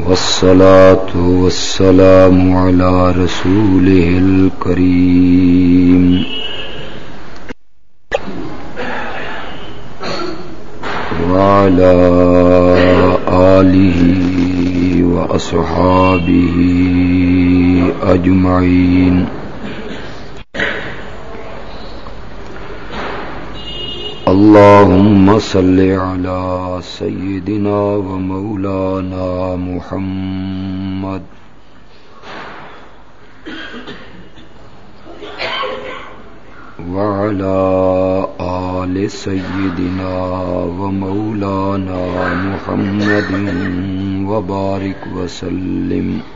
والصلاة والسلام على رسوله الكريم. وعلى آله وأصحابه أجمعين. اللهم صل على سيدنا ومولانا محمد. وعلى آل سيدنا ومولانا محمد وبارك وسلم.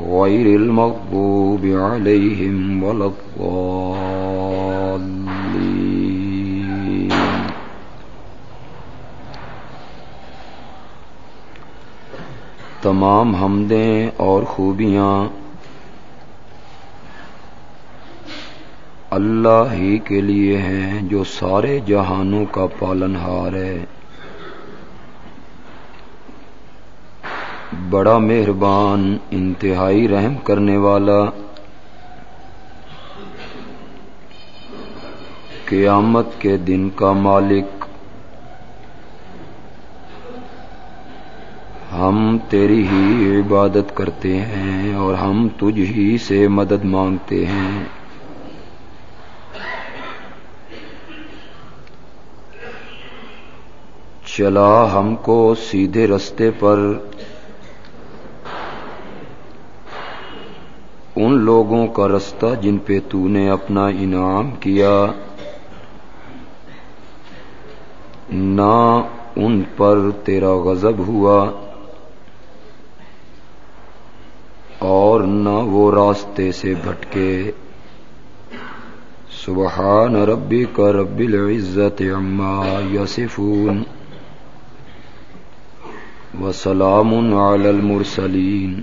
غير المغضوب عليهم ولا الضالين. تمام حمدیں اور خوبیاں اللہ ہی کے لیے ہیں جو سارے جہانوں کا پالن ہار ہے۔ بڑا مہربان، انتہائی رحم کرنے والا۔ قیامت کے دن کا مالک۔ ہم تیری ہی عبادت کرتے ہیں اور ہم تجھ ہی سے مدد مانگتے ہیں۔ چلا ہم کو سیدھے رستے پر ان لوگوں کا رستہ جن پہ تو نے اپنا انعام کیا، نہ ان پر تیرا غضب ہوا اور نہ وہ راستے سے بھٹکے۔ سبحان ربی کا رب العزت عما یسفون وسلام علی المرسلین۔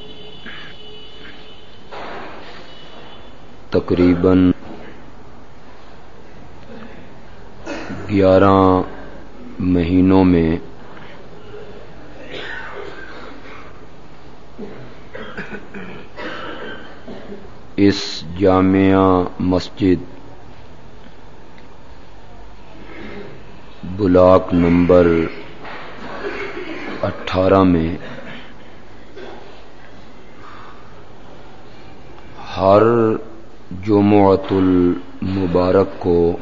تقریباً گیارہ مہینوں میں اس جامعہ مسجد بلاک نمبر اٹھارہ میں ہر جمعت المبارک کو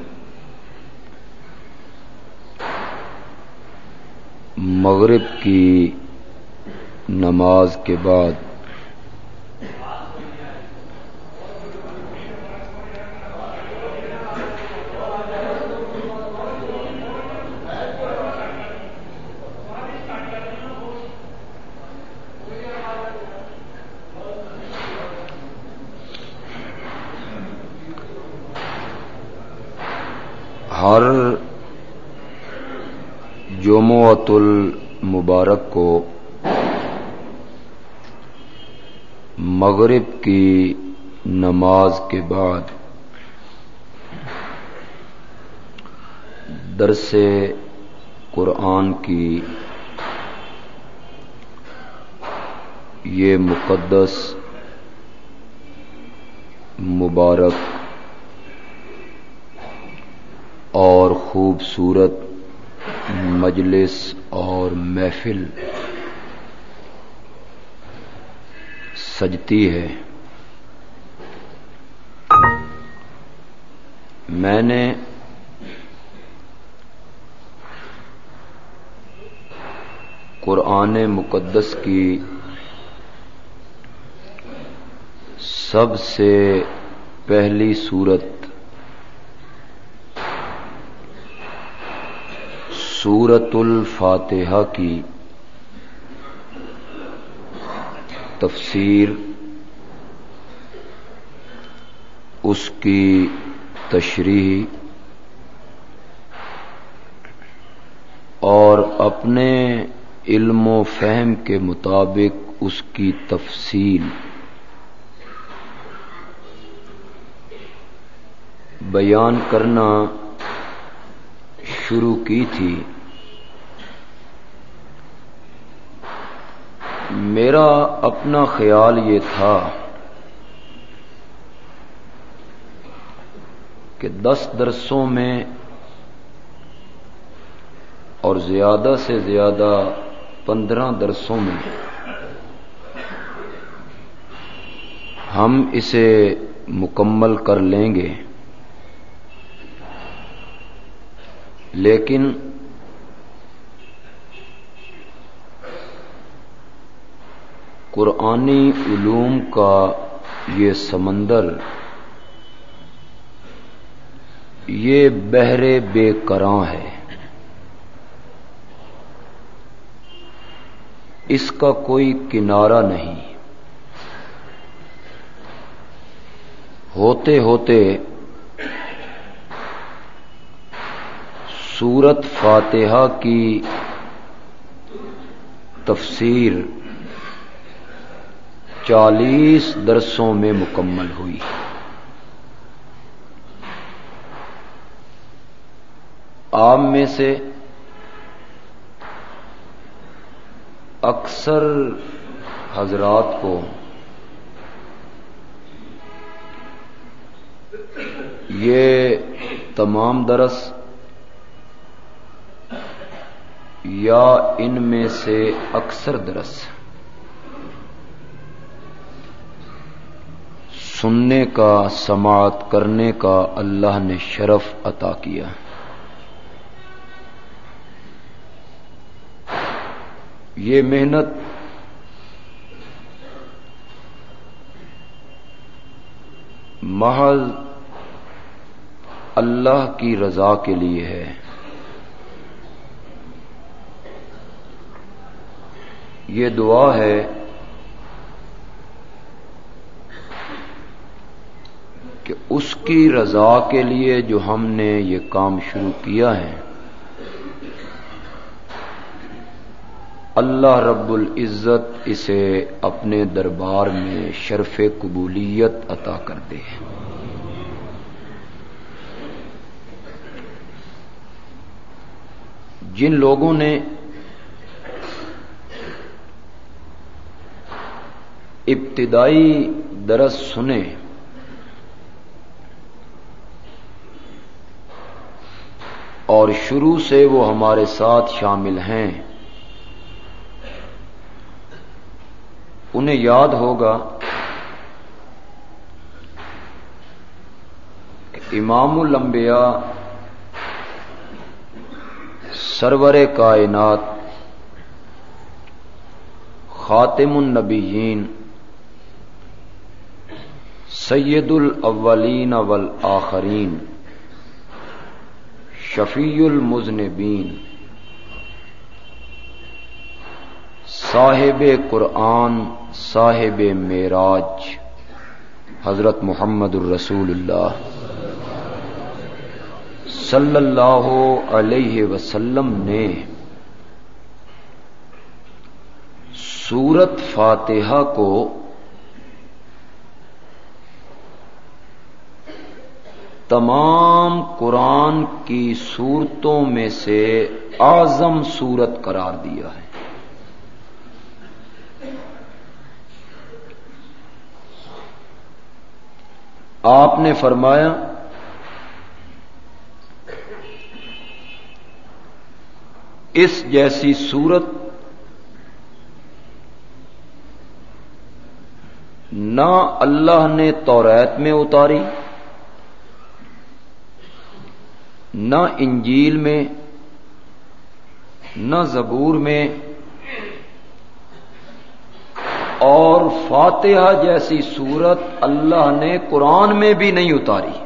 مغرب کی نماز کے بعد جمعت المبارک کو مغرب کی نماز کے بعد درس قرآن کی یہ مقدس مبارک اور خوبصورت مجلس اور محفل سجتی ہے۔ میں نے قرآن مقدس کی سب سے پہلی صورت سورت الفاتحہ کی تفسیر، اس کی تشریح، اور اپنے علم و فہم کے مطابق اس کی تفصیل۔ بیان کرنا شروع کی تھی۔ میرا اپنا خیال یہ تھا کہ دس درسوں میں اور زیادہ سے زیادہ پندرہ درسوں میں ہم اسے مکمل کر لیں گے۔ لیکن قرآنی علوم کا یہ سمندر، یہ بہرے بے کراں ہے۔ اس کا کوئی کنارہ نہیں۔ ہوتے ہوتے سورت فاتحہ کی تفسیر چالیس درسوں میں مکمل ہوئی۔ آپ میں سے اکثر حضرات کو یہ تمام درس یا ان میں سے اکثر درس۔ سننے کا، سماعت کرنے کا اللہ نے شرف عطا کیا۔ یہ محنت محض اللہ کی رضا کے لیے ہے۔ یہ دعا ہے کہ اس کی رضا کے لیے جو ہم نے یہ کام شروع کیا ہے۔ اللہ رب العزت اسے اپنے دربار میں شرف قبولیت عطا کر دے۔ جن لوگوں نے ابتدائی درس سنے اور شروع سے وہ ہمارے ساتھ شامل ہیں۔ انہیں یاد ہوگا کہ امام الانبیاء سرور کائنات خاتم النبیین سید الاولین والآخرین، شفیع المذنبین، صاحب قرآن، صاحب معراج، حضرت محمد الرسول اللہ صلی اللہ علیہ وسلم نے سورت فاتحہ کو تمام قرآن کی صورتوں میں سے اعظم صورت قرار دیا ہے۔ آپ نے فرمایا، اس جیسی صورت نہ اللہ نے توریت میں اتاری۔ نہ انجیل میں، نہ زبور میں، اور فاتحہ جیسی صورت اللہ نے قرآن میں بھی نہیں اتاری۔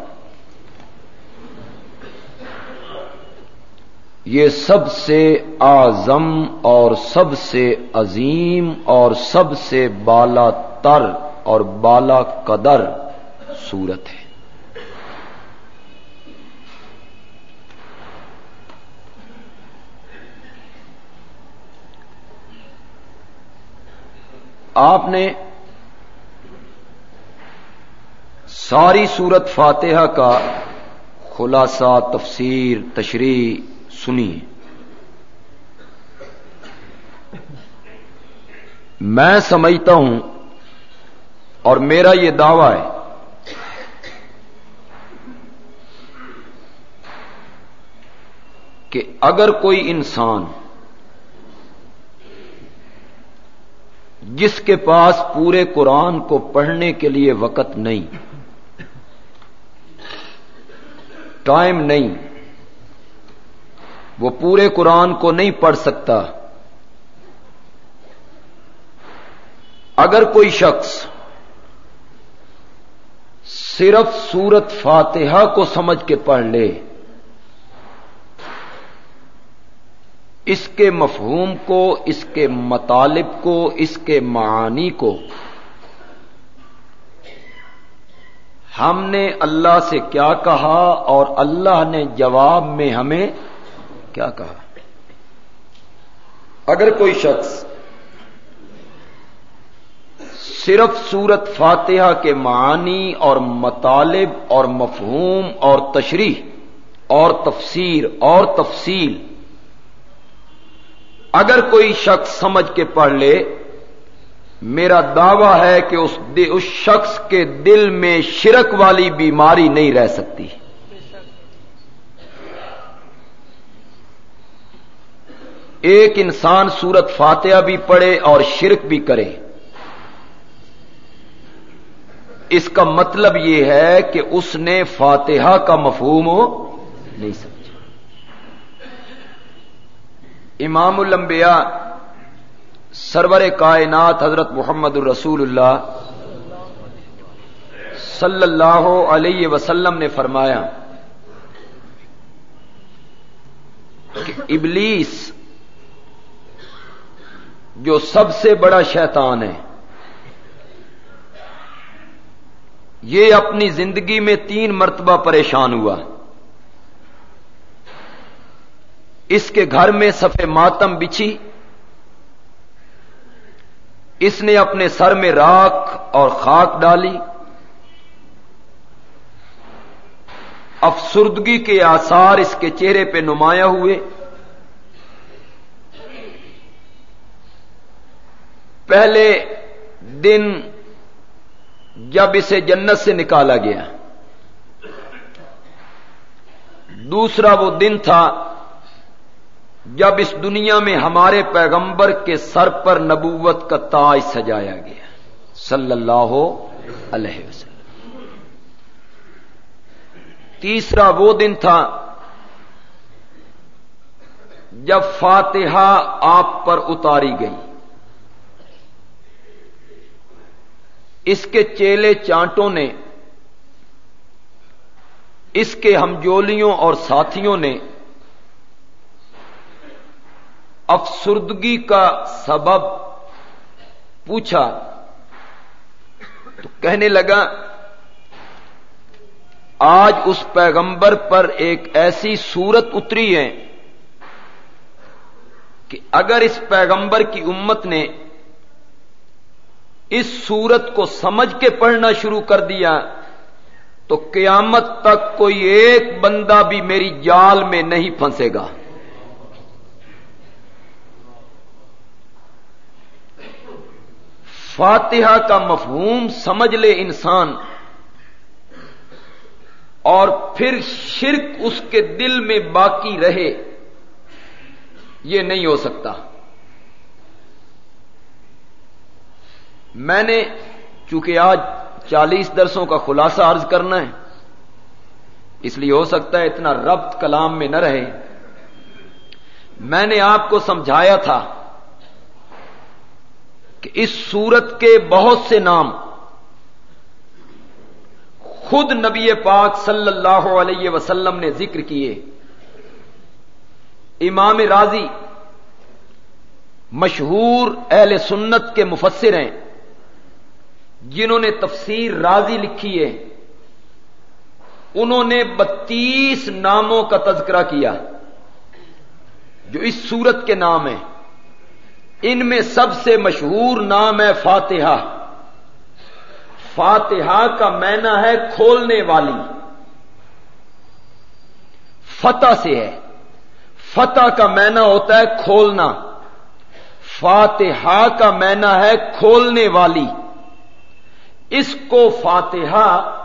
یہ سب سے اعظم اور سب سے عظیم اور سب سے بالا تر اور بالا قدر صورت ہے۔ آپ نے ساری صورت فاتحہ کا خلاصہ، تفسیر، تشریح سنی میں سمجھتا ہوں اور میرا یہ دعوی ہے کہ اگر کوئی انسان جس کے پاس پورے قرآن کو پڑھنے کے لیے وقت نہیں، ٹائم نہیں، وہ پورے قرآن کو نہیں پڑھ سکتا۔ اگر کوئی شخص صرف سورت فاتحہ کو سمجھ کے پڑھ لے اس کے مفہوم کو، اس کے مطالب کو، اس کے معانی کو۔ ہم نے اللہ سے کیا کہا اور اللہ نے جواب میں ہمیں کیا کہا؟ اگر کوئی شخص صرف سورت فاتحہ کے معانی اور مطالب اور مفہوم اور تشریح اور تفسیر اور تفصیل اگر کوئی شخص سمجھ کے پڑھ لے، میرا دعویٰ ہے کہ اس اس شخص کے دل میں شرک والی بیماری نہیں رہ سکتی۔ ایک انسان سورت فاتحہ بھی پڑھے اور شرک بھی کرے۔ اس کا مطلب یہ ہے کہ اس نے فاتحہ کا مفہوم نہیں سکتا۔ امام الانبیاء، سرور کائنات حضرت محمد الرسول اللہ صلی اللہ علیہ وسلم نے فرمایا کہ ابلیس جو سب سے بڑا شیطان ہے، یہ اپنی زندگی میں تین مرتبہ پریشان ہوا۔ اس کے گھر میں سفے ماتم بچھی۔ اس نے اپنے سر میں راکھ اور خاک ڈالی۔ افسردگی کے آثار اس کے چہرے پہ نمایاں ہوئے۔ پہلے دن جب اسے جنت سے نکالا گیا۔ دوسرا وہ دن تھا جب اس دنیا میں ہمارے پیغمبر کے سر پر نبوت کا تاج سجایا گیا، صلی اللہ علیہ وسلم۔ تیسرا وہ دن تھا جب فاتحہ آپ پر اتاری گئی۔ اس کے چیلے چانٹوں نے، اس کے ہمجولیوں اور ساتھیوں نے افسردگی کا سبب پوچھا تو کہنے لگا، آج اس پیغمبر پر ایک ایسی صورت اتری ہے کہ اگر اس پیغمبر کی امت نے اس صورت کو سمجھ کے پڑھنا شروع کر دیا تو قیامت تک کوئی ایک بندہ بھی میری جال میں نہیں پھنسے گا۔ فاتحہ کا مفہوم سمجھ لے انسان اور پھر شرک اس کے دل میں باقی رہے یہ نہیں ہو سکتا میں نے چونکہ آج چالیس درسوں کا خلاصہ عرض کرنا ہے اس لیے ہو سکتا ہے اتنا ربط کلام میں نہ رہے میں نے آپ کو سمجھایا تھا کہ اس سورت کے بہت سے نام خود نبی پاک صلی اللہ علیہ وسلم نے ذکر کیے۔ امام راضی مشہور اہل سنت کے مفسر ہیں، جنہوں نے تفسیر راضی لکھی ہے۔ انہوں نے بتیس ناموں کا تذکرہ کیا، جو اس سورت کے نام ہیں۔ ان میں سب سے مشہور نام ہے فاتحہ۔ فاتحہ کا مینا ہے کھولنے والی۔ فتح سے ہے۔ فتح کا مینا ہوتا ہے کھولنا۔ فاتحہ کا مینا ہے کھولنے والی۔ اس کو فاتحہ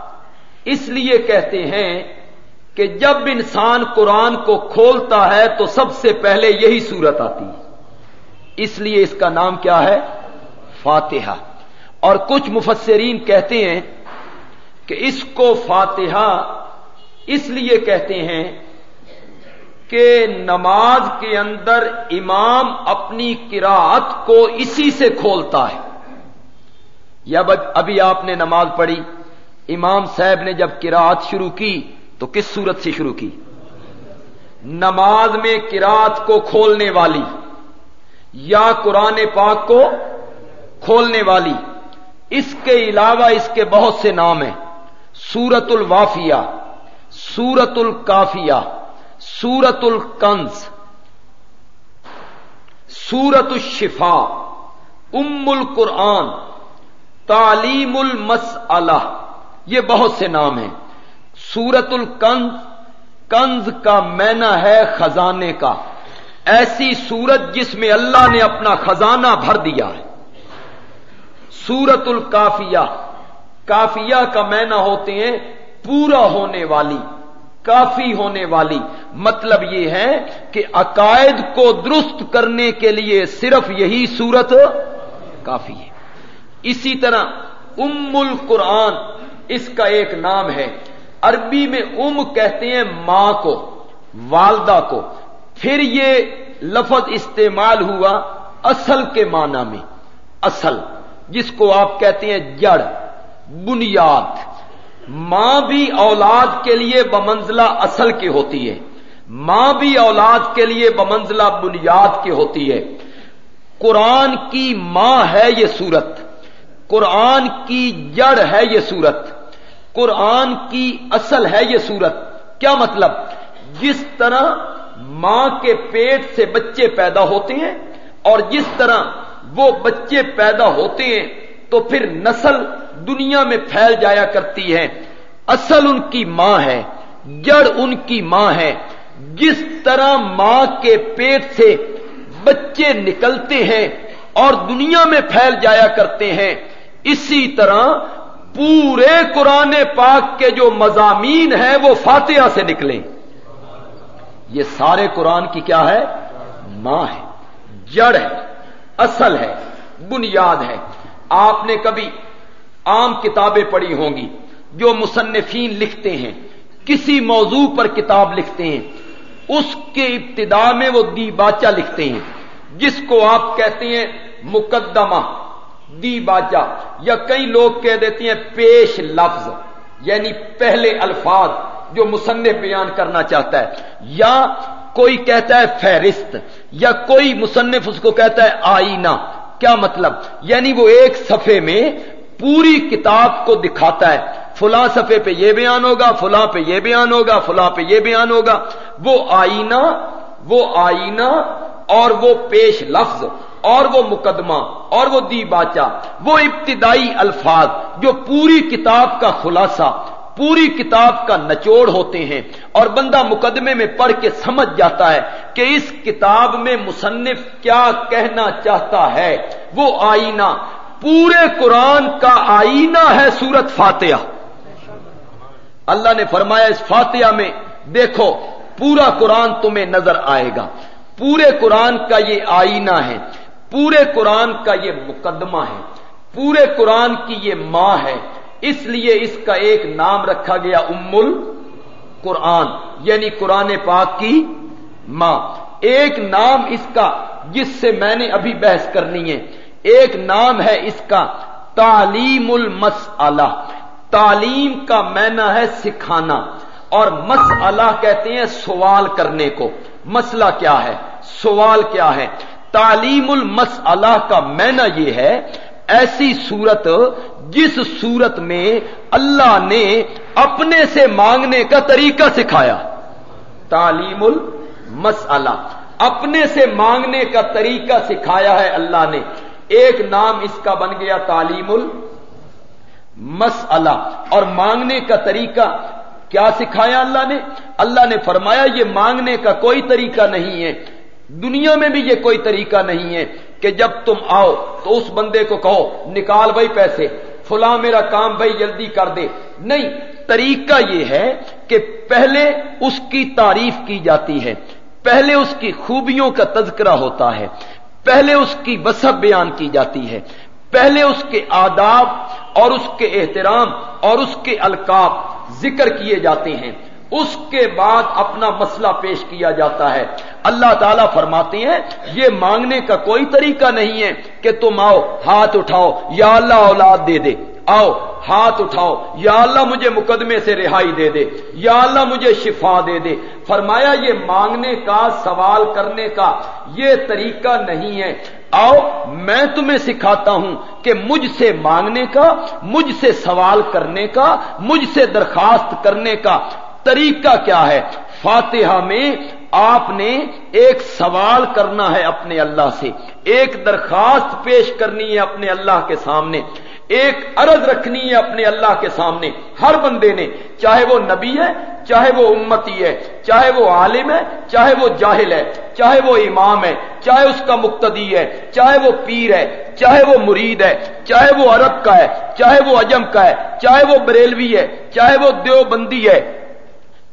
اس لیے کہتے ہیں کہ جب انسان قرآن کو کھولتا ہے تو سب سے پہلے یہی صورت آتی۔ ہے اس لیے اس کا نام کیا ہے؟ فاتحہ۔ اور کچھ مفسرین کہتے ہیں کہ اس کو فاتحہ اس لیے کہتے ہیں کہ نماز کے اندر امام اپنی کراط کو اسی سے کھولتا ہے۔ یا ابھی آپ نے نماز پڑھی، امام صاحب نے جب کراط شروع کی تو کس صورت سے شروع کی؟ نماز میں کراط کو کھولنے والی۔ یا قرآن پاک کو کھولنے والی۔ اس کے علاوہ اس کے بہت سے نام ہیں۔ سورت الوافیہ سورت الکافیہ سورت الکنز سورت الشفا ام القرآن، تعلیم المس یہ بہت سے نام ہیں۔ سورت الکنز، کنز کا مینا ہے خزانے کا۔ ایسی سورت جس میں اللہ نے اپنا خزانہ بھر دیا ہے۔ سورت الکافیہ، کافیہ کا مینا ہوتے ہیں پورا ہونے والی، کافی ہونے والی۔ مطلب یہ ہے کہ عقائد کو درست کرنے کے لیے صرف یہی سورت کافی ہے۔ اسی طرح ام القرآن، اس کا ایک نام ہے۔ عربی میں ام کہتے ہیں ماں کو، والدہ کو۔ پھر یہ لفظ استعمال ہوا اصل کے معنی میں، اصل، جس کو آپ کہتے ہیں جڑ، بنیاد۔ ماں بھی اولاد کے لیے بمنزلہ اصل کی ہوتی ہے۔ ماں بھی اولاد کے لیے بمنزلہ بنیاد کی ہوتی ہے۔ قرآن کی ماں ہے یہ صورت۔ قرآن کی جڑ ہے یہ سورت قرآن کی اصل ہے یہ سورت کیا مطلب؟ جس طرح ماں کے پیٹ سے بچے پیدا ہوتے ہیں اور جس طرح وہ بچے پیدا ہوتے ہیں تو پھر نسل دنیا میں پھیل جایا کرتی ہے۔ اصل ان کی ماں ہے، جڑ ان کی ماں ہے۔ جس طرح ماں کے پیٹ سے بچے نکلتے ہیں اور دنیا میں پھیل جایا کرتے ہیں، اسی طرح پورے قرآن پاک کے جو مضامین ہیں وہ فاتحہ سے نکلیں۔ یہ سارے قرآن کی کیا ہے؟ ماں ہے، جڑ ہے، اصل ہے، بنیاد ہے۔ آپ نے کبھی عام کتابیں پڑھی ہوں گی جو مصنفین لکھتے ہیں، کسی موضوع پر کتاب لکھتے ہیں، اس کے ابتدا میں وہ دی باچا لکھتے ہیں، جس کو آپ کہتے ہیں مقدمہ دی یا کئی لوگ کہہ دیتے ہیں پیش لفظ یعنی پہلے الفاظ۔ جو مصنف بیان کرنا چاہتا ہے، یا کوئی کہتا ہے فہرست، یا کوئی مصنف اس کو کہتا ہے آئینہ، کیا مطلب؟ یعنی وہ ایک صفحے میں پوری کتاب کو دکھاتا ہے، فلاں صفحے پہ یہ بیان ہوگا، فلاں پہ یہ بیان ہوگا، فلاں پہ یہ بیان ہوگا، وہ آئینہ وہ آئینہ اور وہ پیش لفظ، اور وہ مقدمہ، اور وہ دی باچا وہ ابتدائی الفاظ جو پوری کتاب کا خلاصہ پوری کتاب کا نچوڑ ہوتے ہیں اور بندہ مقدمے میں پڑھ کے سمجھ جاتا ہے کہ اس کتاب میں مصنف کیا کہنا چاہتا ہے۔ وہ آئینہ، پورے قرآن کا آئینہ ہے سورت فاتحہ۔ اللہ نے فرمایا، اس فاتحہ میں دیکھو، پورا قرآن تمہیں نظر آئے گا۔ پورے قرآن کا یہ آئینہ ہے۔ پورے قرآن کا یہ مقدمہ ہے۔ پورے قرآن کی یہ ماں ہے۔ اس لیے اس کا ایک نام رکھا گیا ام قرآن یعنی قرآن پاک کی ماں۔ ایک نام اس کا جس سے میں نے ابھی بحث کرنی ہے۔ ایک نام ہے اس کا تعلیم المسلہ تعلیم کا مینا ہے سکھانا۔ اور مسئلہ کہتے ہیں سوال کرنے کو۔ مسئلہ کیا ہے؟ سوال کیا ہے؟ تعلیم المسلہ کا مینا یہ ہے، ایسی صورت جس صورت میں اللہ نے اپنے سے مانگنے کا طریقہ سکھایا۔ تعلیم المسلہ اپنے سے مانگنے کا طریقہ سکھایا ہے اللہ نے۔ ایک نام اس کا بن گیا تعلیم المسلہ اور مانگنے کا طریقہ کیا سکھایا اللہ نے؟ اللہ نے فرمایا، یہ مانگنے کا کوئی طریقہ نہیں ہے۔ دنیا میں بھی یہ کوئی طریقہ نہیں ہے کہ جب تم آؤ تو اس بندے کو کہو، نکال بھائی پیسے۔ فلاں میرا کام بھائی جلدی کر دے۔ نہیں، طریقہ یہ ہے کہ پہلے اس کی تعریف کی جاتی ہے۔ پہلے اس کی خوبیوں کا تذکرہ ہوتا ہے۔ پہلے اس کی بسب بیان کی جاتی ہے۔ پہلے اس کے آداب اور اس کے احترام اور اس کے القاب ذکر کیے جاتے ہیں۔ اس کے بعد اپنا مسئلہ پیش کیا جاتا ہے۔ اللہ تعالیٰ فرماتے ہیں، یہ مانگنے کا کوئی طریقہ نہیں ہے کہ تم آؤ، ہاتھ اٹھاؤ، یا اللہ اولاد دے دے۔ آؤ، ہاتھ اٹھاؤ، یا اللہ مجھے مقدمے سے رہائی دے دے، یا اللہ مجھے شفا دے دے۔ فرمایا، یہ مانگنے کا، سوال کرنے کا یہ طریقہ نہیں ہے۔ آؤ، میں تمہیں سکھاتا ہوں کہ مجھ سے مانگنے کا، مجھ سے سوال کرنے کا، مجھ سے درخواست کرنے کا طریقہ کیا ہے فاتحہ میں آپ نے ایک سوال کرنا ہے اپنے اللہ سے ایک درخواست پیش کرنی ہے اپنے اللہ کے سامنے ایک عرض رکھنی ہے اپنے اللہ کے سامنے ہر بندے نے چاہے وہ نبی ہے چاہے وہ امتی ہے چاہے وہ عالم ہے چاہے وہ جاہل ہے چاہے وہ امام ہے چاہے اس کا مقتدی ہے چاہے وہ پیر ہے چاہے وہ مرید ہے چاہے وہ عرب کا ہے چاہے وہ اجم کا ہے چاہے وہ بریلوی ہے چاہے وہ دیوبندی ہے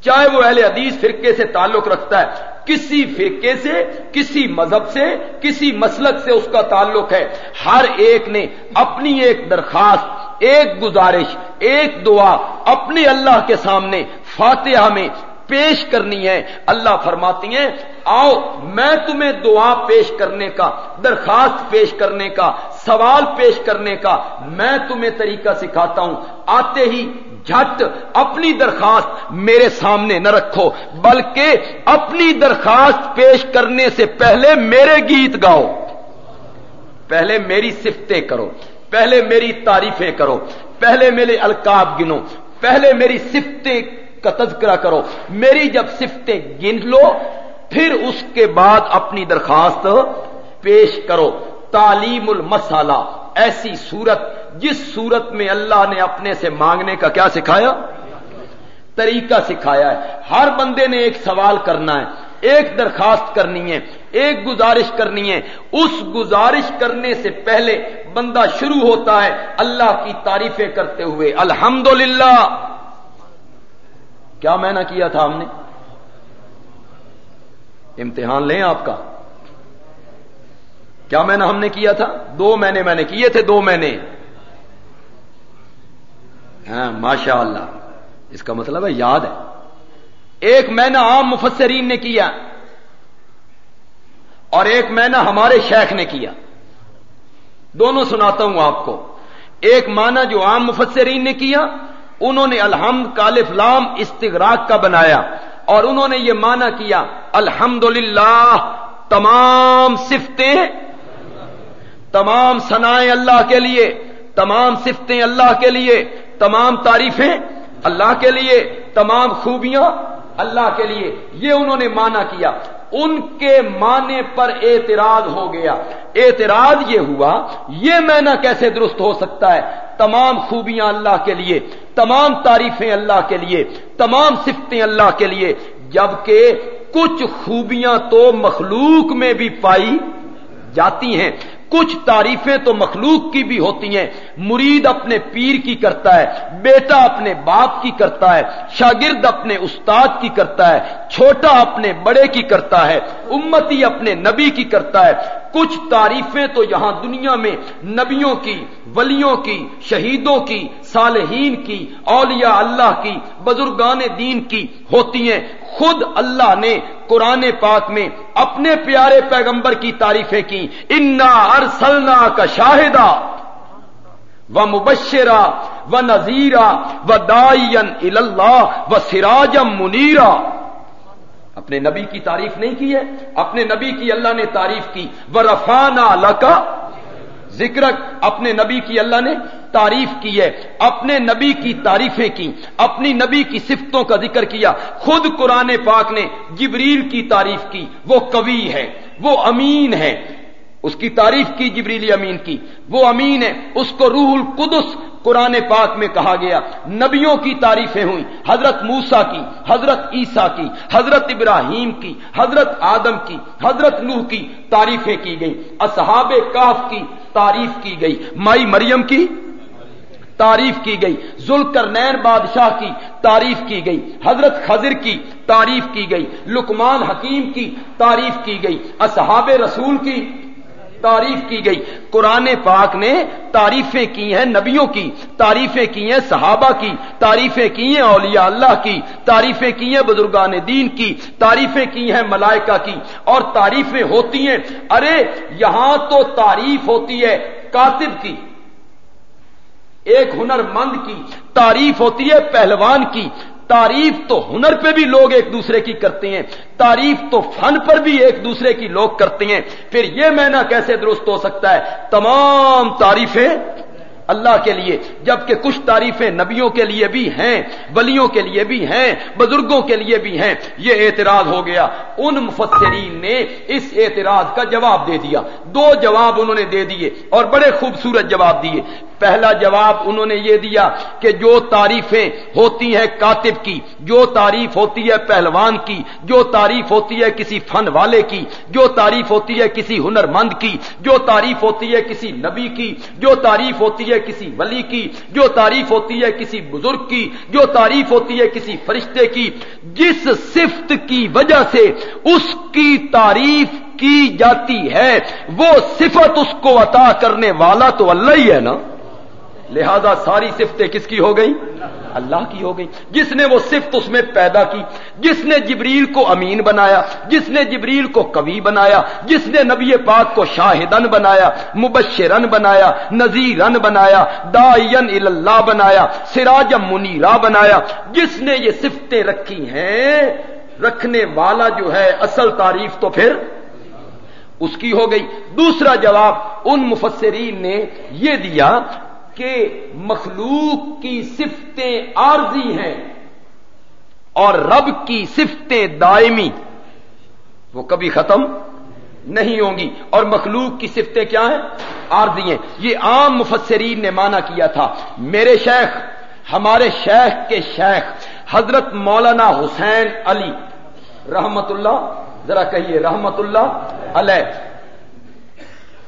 چاہے وہ اہل حدیث فرقے سے تعلق رکھتا ہے، کسی فرقے سے، کسی مذہب سے، کسی مسلک سے اس کا تعلق ہے۔ ہر ایک نے اپنی ایک درخواست، ایک گزارش، ایک دعا اپنے اللہ کے سامنے فاتحہ میں پیش کرنی ہے۔ اللہ فرماتی ہیں، آؤ میں تمہیں دعا پیش کرنے کا، درخواست پیش کرنے کا، سوال پیش کرنے کا میں تمہیں طریقہ سکھاتا ہوں۔ آتے ہی جھٹ اپنی درخواست میرے سامنے نہ رکھو، بلکہ اپنی درخواست پیش کرنے سے پہلے میرے گیت گاؤ۔ پہلے میری سفتیں کرو، پہلے میری تعریفیں کرو، پہلے میرے القاب گنو، پہلے میری سفتیں کا تذکرہ کرو۔ میری جب سفتیں گن لو، پھر اس کے بعد اپنی درخواست پیش کرو۔ تعلیم المسالہ، ایسی صورت جس صورت میں اللہ نے اپنے سے مانگنے کا کیا سکھایا؟ طریقہ سکھایا ہے۔ ہر بندے نے ایک سوال کرنا ہے، ایک درخواست کرنی ہے، ایک گزارش کرنی ہے۔ اس گزارش کرنے سے پہلے بندہ شروع ہوتا ہے اللہ کی تعریفیں کرتے ہوئے۔ الحمد کیا میں نہ کیا تھا ہم نے؟ امتحان لیں آپ کا۔ کیا میں نے ہم نے کیا تھا؟ دو مہینے میں نے کیے تھے دو مہینے ہاں ماشاء اللہ اس کا مطلب ہے یاد ہے۔ ایک مہینہ عام مفسرین نے کیا اور ایک مہینہ ہمارے شیخ نے کیا۔ دونوں سناتا ہوں آپ کو۔ ایک معنی جو عام مفسرین نے کیا، انہوں نے الحمد کالف لام استغراق کا بنایا اور انہوں نے یہ معنی کیا الحمد تمام صفتیں، تمام سنائیں اللہ کے لیے، تمام صفتیں اللہ کے لیے تمام تعریفیں اللہ کے لیے، تمام خوبیاں اللہ کے لیے۔ یہ انہوں نے مانا کیا۔ ان کے معنی پر اعتراض ہو گیا۔ اعتراض یہ ہوا، یہ مینا کیسے درست ہو سکتا ہے؟ تمام خوبیاں اللہ کے لیے، تمام تعریفیں اللہ کے لیے، تمام صفتیں اللہ کے لیے، جبکہ کچھ خوبیاں تو مخلوق میں بھی پائی جاتی ہیں۔ کچھ تعریفیں تو مخلوق کی بھی ہوتی ہیں۔ مرید اپنے پیر کی کرتا ہے، بیٹا اپنے باپ کی کرتا ہے، شاگرد اپنے استاد کی کرتا ہے، چھوٹا اپنے بڑے کی کرتا ہے۔ امتی اپنے نبی کی کرتا ہے۔ کچھ تعریفیں تو یہاں دنیا میں نبیوں کی، ولیوں کی، شہیدوں کی، صالحین کی، اولیاء اللہ کی، بزرگان دین کی ہوتی ہیں۔ خود اللہ نے قرآن پاک میں اپنے پیارے پیغمبر کی تعریفیں کی۔ انا ارسلنا کا شاہدہ و مبشرہ و نذیرہ و دائین اللہ و سراجم منیرا اپنے نبی کی تعریف نہیں کی ہے، اپنے نبی کی اللہ نے تعریف کی۔ وہ لکا اللہ کا ذکر اپنے نبی کی اللہ نے تعریف کی ہے۔ اپنے نبی کی تعریفیں کی۔ اپنی نبی کی صفتوں کا ذکر کیا۔ خود قرآن پاک نے جبریل کی تعریف کی۔ وہ کبھی ہے، وہ امین ہے۔ اس کی تعریف کی جبریل امین کی۔ وہ امین ہے، اس کو روح القدس قرآن پاک میں کہا گیا۔ نبیوں کی تعریفیں ہوئی حضرت موسا کی، حضرت عیسیٰ کی، حضرت ابراہیم کی، حضرت آدم کی، حضرت نوح کی تعریفیں کی گئی اصحاب کاف کی تعریف کی گئی۔ مائی مریم کی تعریف کی گئی۔ ذوالکر نین بادشاہ کی تعریف کی گئی۔ حضرت خضر کی تعریف کی گئی۔ لکمان حکیم کی تعریف کی گئی۔ اصحاب رسول کی تعریف کی گئی۔ قرآن پاک نے تعریفیں کی ہیں نبیوں کی، تعریفیں کی ہیں صحابہ کی، تعریفیں کی ہیں اولیاء اللہ کی، تعریفیں کی ہیں بزرگان دین کی، تعریفیں کی ہیں ملائکہ کی۔ اور تعریفیں ہوتی ہیں۔ ارے، یہاں تو تعریف ہوتی ہے کاتب کی، ایک ہنر مند کی، تعریف ہوتی ہے پہلوان کی تعریف تو ہنر پہ بھی لوگ ایک دوسرے کی کرتے ہیں، تعریف تو فن پر بھی ایک دوسرے کی لوگ کرتے ہیں۔ پھر یہ مینا کیسے درست ہو سکتا ہے؟ تمام تعریفیں اللہ کے لیے، جبکہ کچھ تعریفیں نبیوں کے لیے بھی ہیں، ولیوں کے لیے بھی ہیں، بزرگوں کے لیے بھی ہیں۔ یہ اعتراض ہو گیا۔ ان مفسرین نے اس اعتراض کا جواب دے دیا۔ دو جواب انہوں نے دے دیے اور بڑے خوبصورت جواب دیے۔ پہلا جواب انہوں نے یہ دیا کہ جو تعریفیں ہوتی ہیں کاتب کی، جو تعریف ہوتی ہے پہلوان کی، جو تعریف ہوتی ہے کسی فن والے کی، جو تعریف ہوتی ہے کسی ہنر مند کی، جو تعریف ہوتی ہے کسی نبی کی، جو تعریف ہوتی ہے کسی ولی کی، جو تعریف ہوتی ہے کسی بزرگ کی، جو تعریف ہوتی ہے کسی فرشتے کی، جس صفت کی وجہ سے اس کی تعریف کی جاتی ہے، وہ صفت اس کو عطا کرنے والا تو اللہ ہی ہے نا؟ لہذا ساری صفتیں کس کی ہو گئی اللہ کی ہو گئی جس نے وہ صفت اس میں پیدا کی، جس نے جبریل کو امین بنایا، جس نے جبریل کو کبھی بنایا، جس نے نبی پاک کو شاہدن بنایا، مبشرن بنایا، نذیرن بنایا دائین اللہ بنایا سراجم منیرا بنایا۔ جس نے یہ صفتیں رکھی ہیں، رکھنے والا جو ہے، اصل تعریف تو پھر اس کی ہو گئی۔ دوسرا جواب، ان مفسرین نے یہ دیا کہ مخلوق کی صفتیں عارضی ہیں اور رب کی صفتیں دائمی، وہ کبھی ختم نہیں ہوں گی۔ اور مخلوق کی صفتیں کیا ہیں؟ عارضی ہیں۔ یہ عام مفسرین نے مانا کیا تھا، میرے شیخ، ہمارے شیخ کے شیخ، حضرت مولانا حسین علی رحمت اللہ ذرا کہیے رحمت اللہ علیہ۔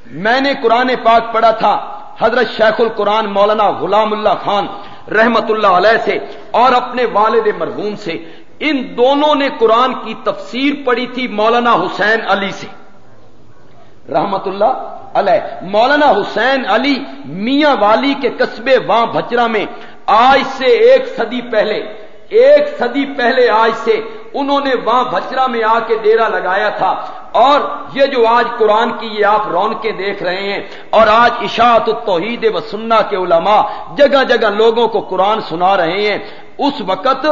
میں نے قرآن پاک پڑھا تھا حضرت شیخ القرآن مولانا غلام اللہ خان رحمت اللہ علیہ سے اور اپنے والد مرحوم سے، ان دونوں نے قرآن کی تفسیر پڑھی تھی مولانا حسین علی سے۔ رحمت اللہ علیہ۔ مولانا حسین علی میاں والی کے قصبے وہاں بچرا میں آج سے ایک صدی پہلے ایک صدی پہلے آج سے انہوں نے وہاں بچرا میں آ کے ڈیرا لگایا تھا اور یہ جو آج قرآن کی یہ آپ رونقیں دیکھ رہے ہیں اور آج اشاعت التوحید و سننا کے علماء جگہ جگہ لوگوں کو قرآن سنا رہے ہیں اس وقت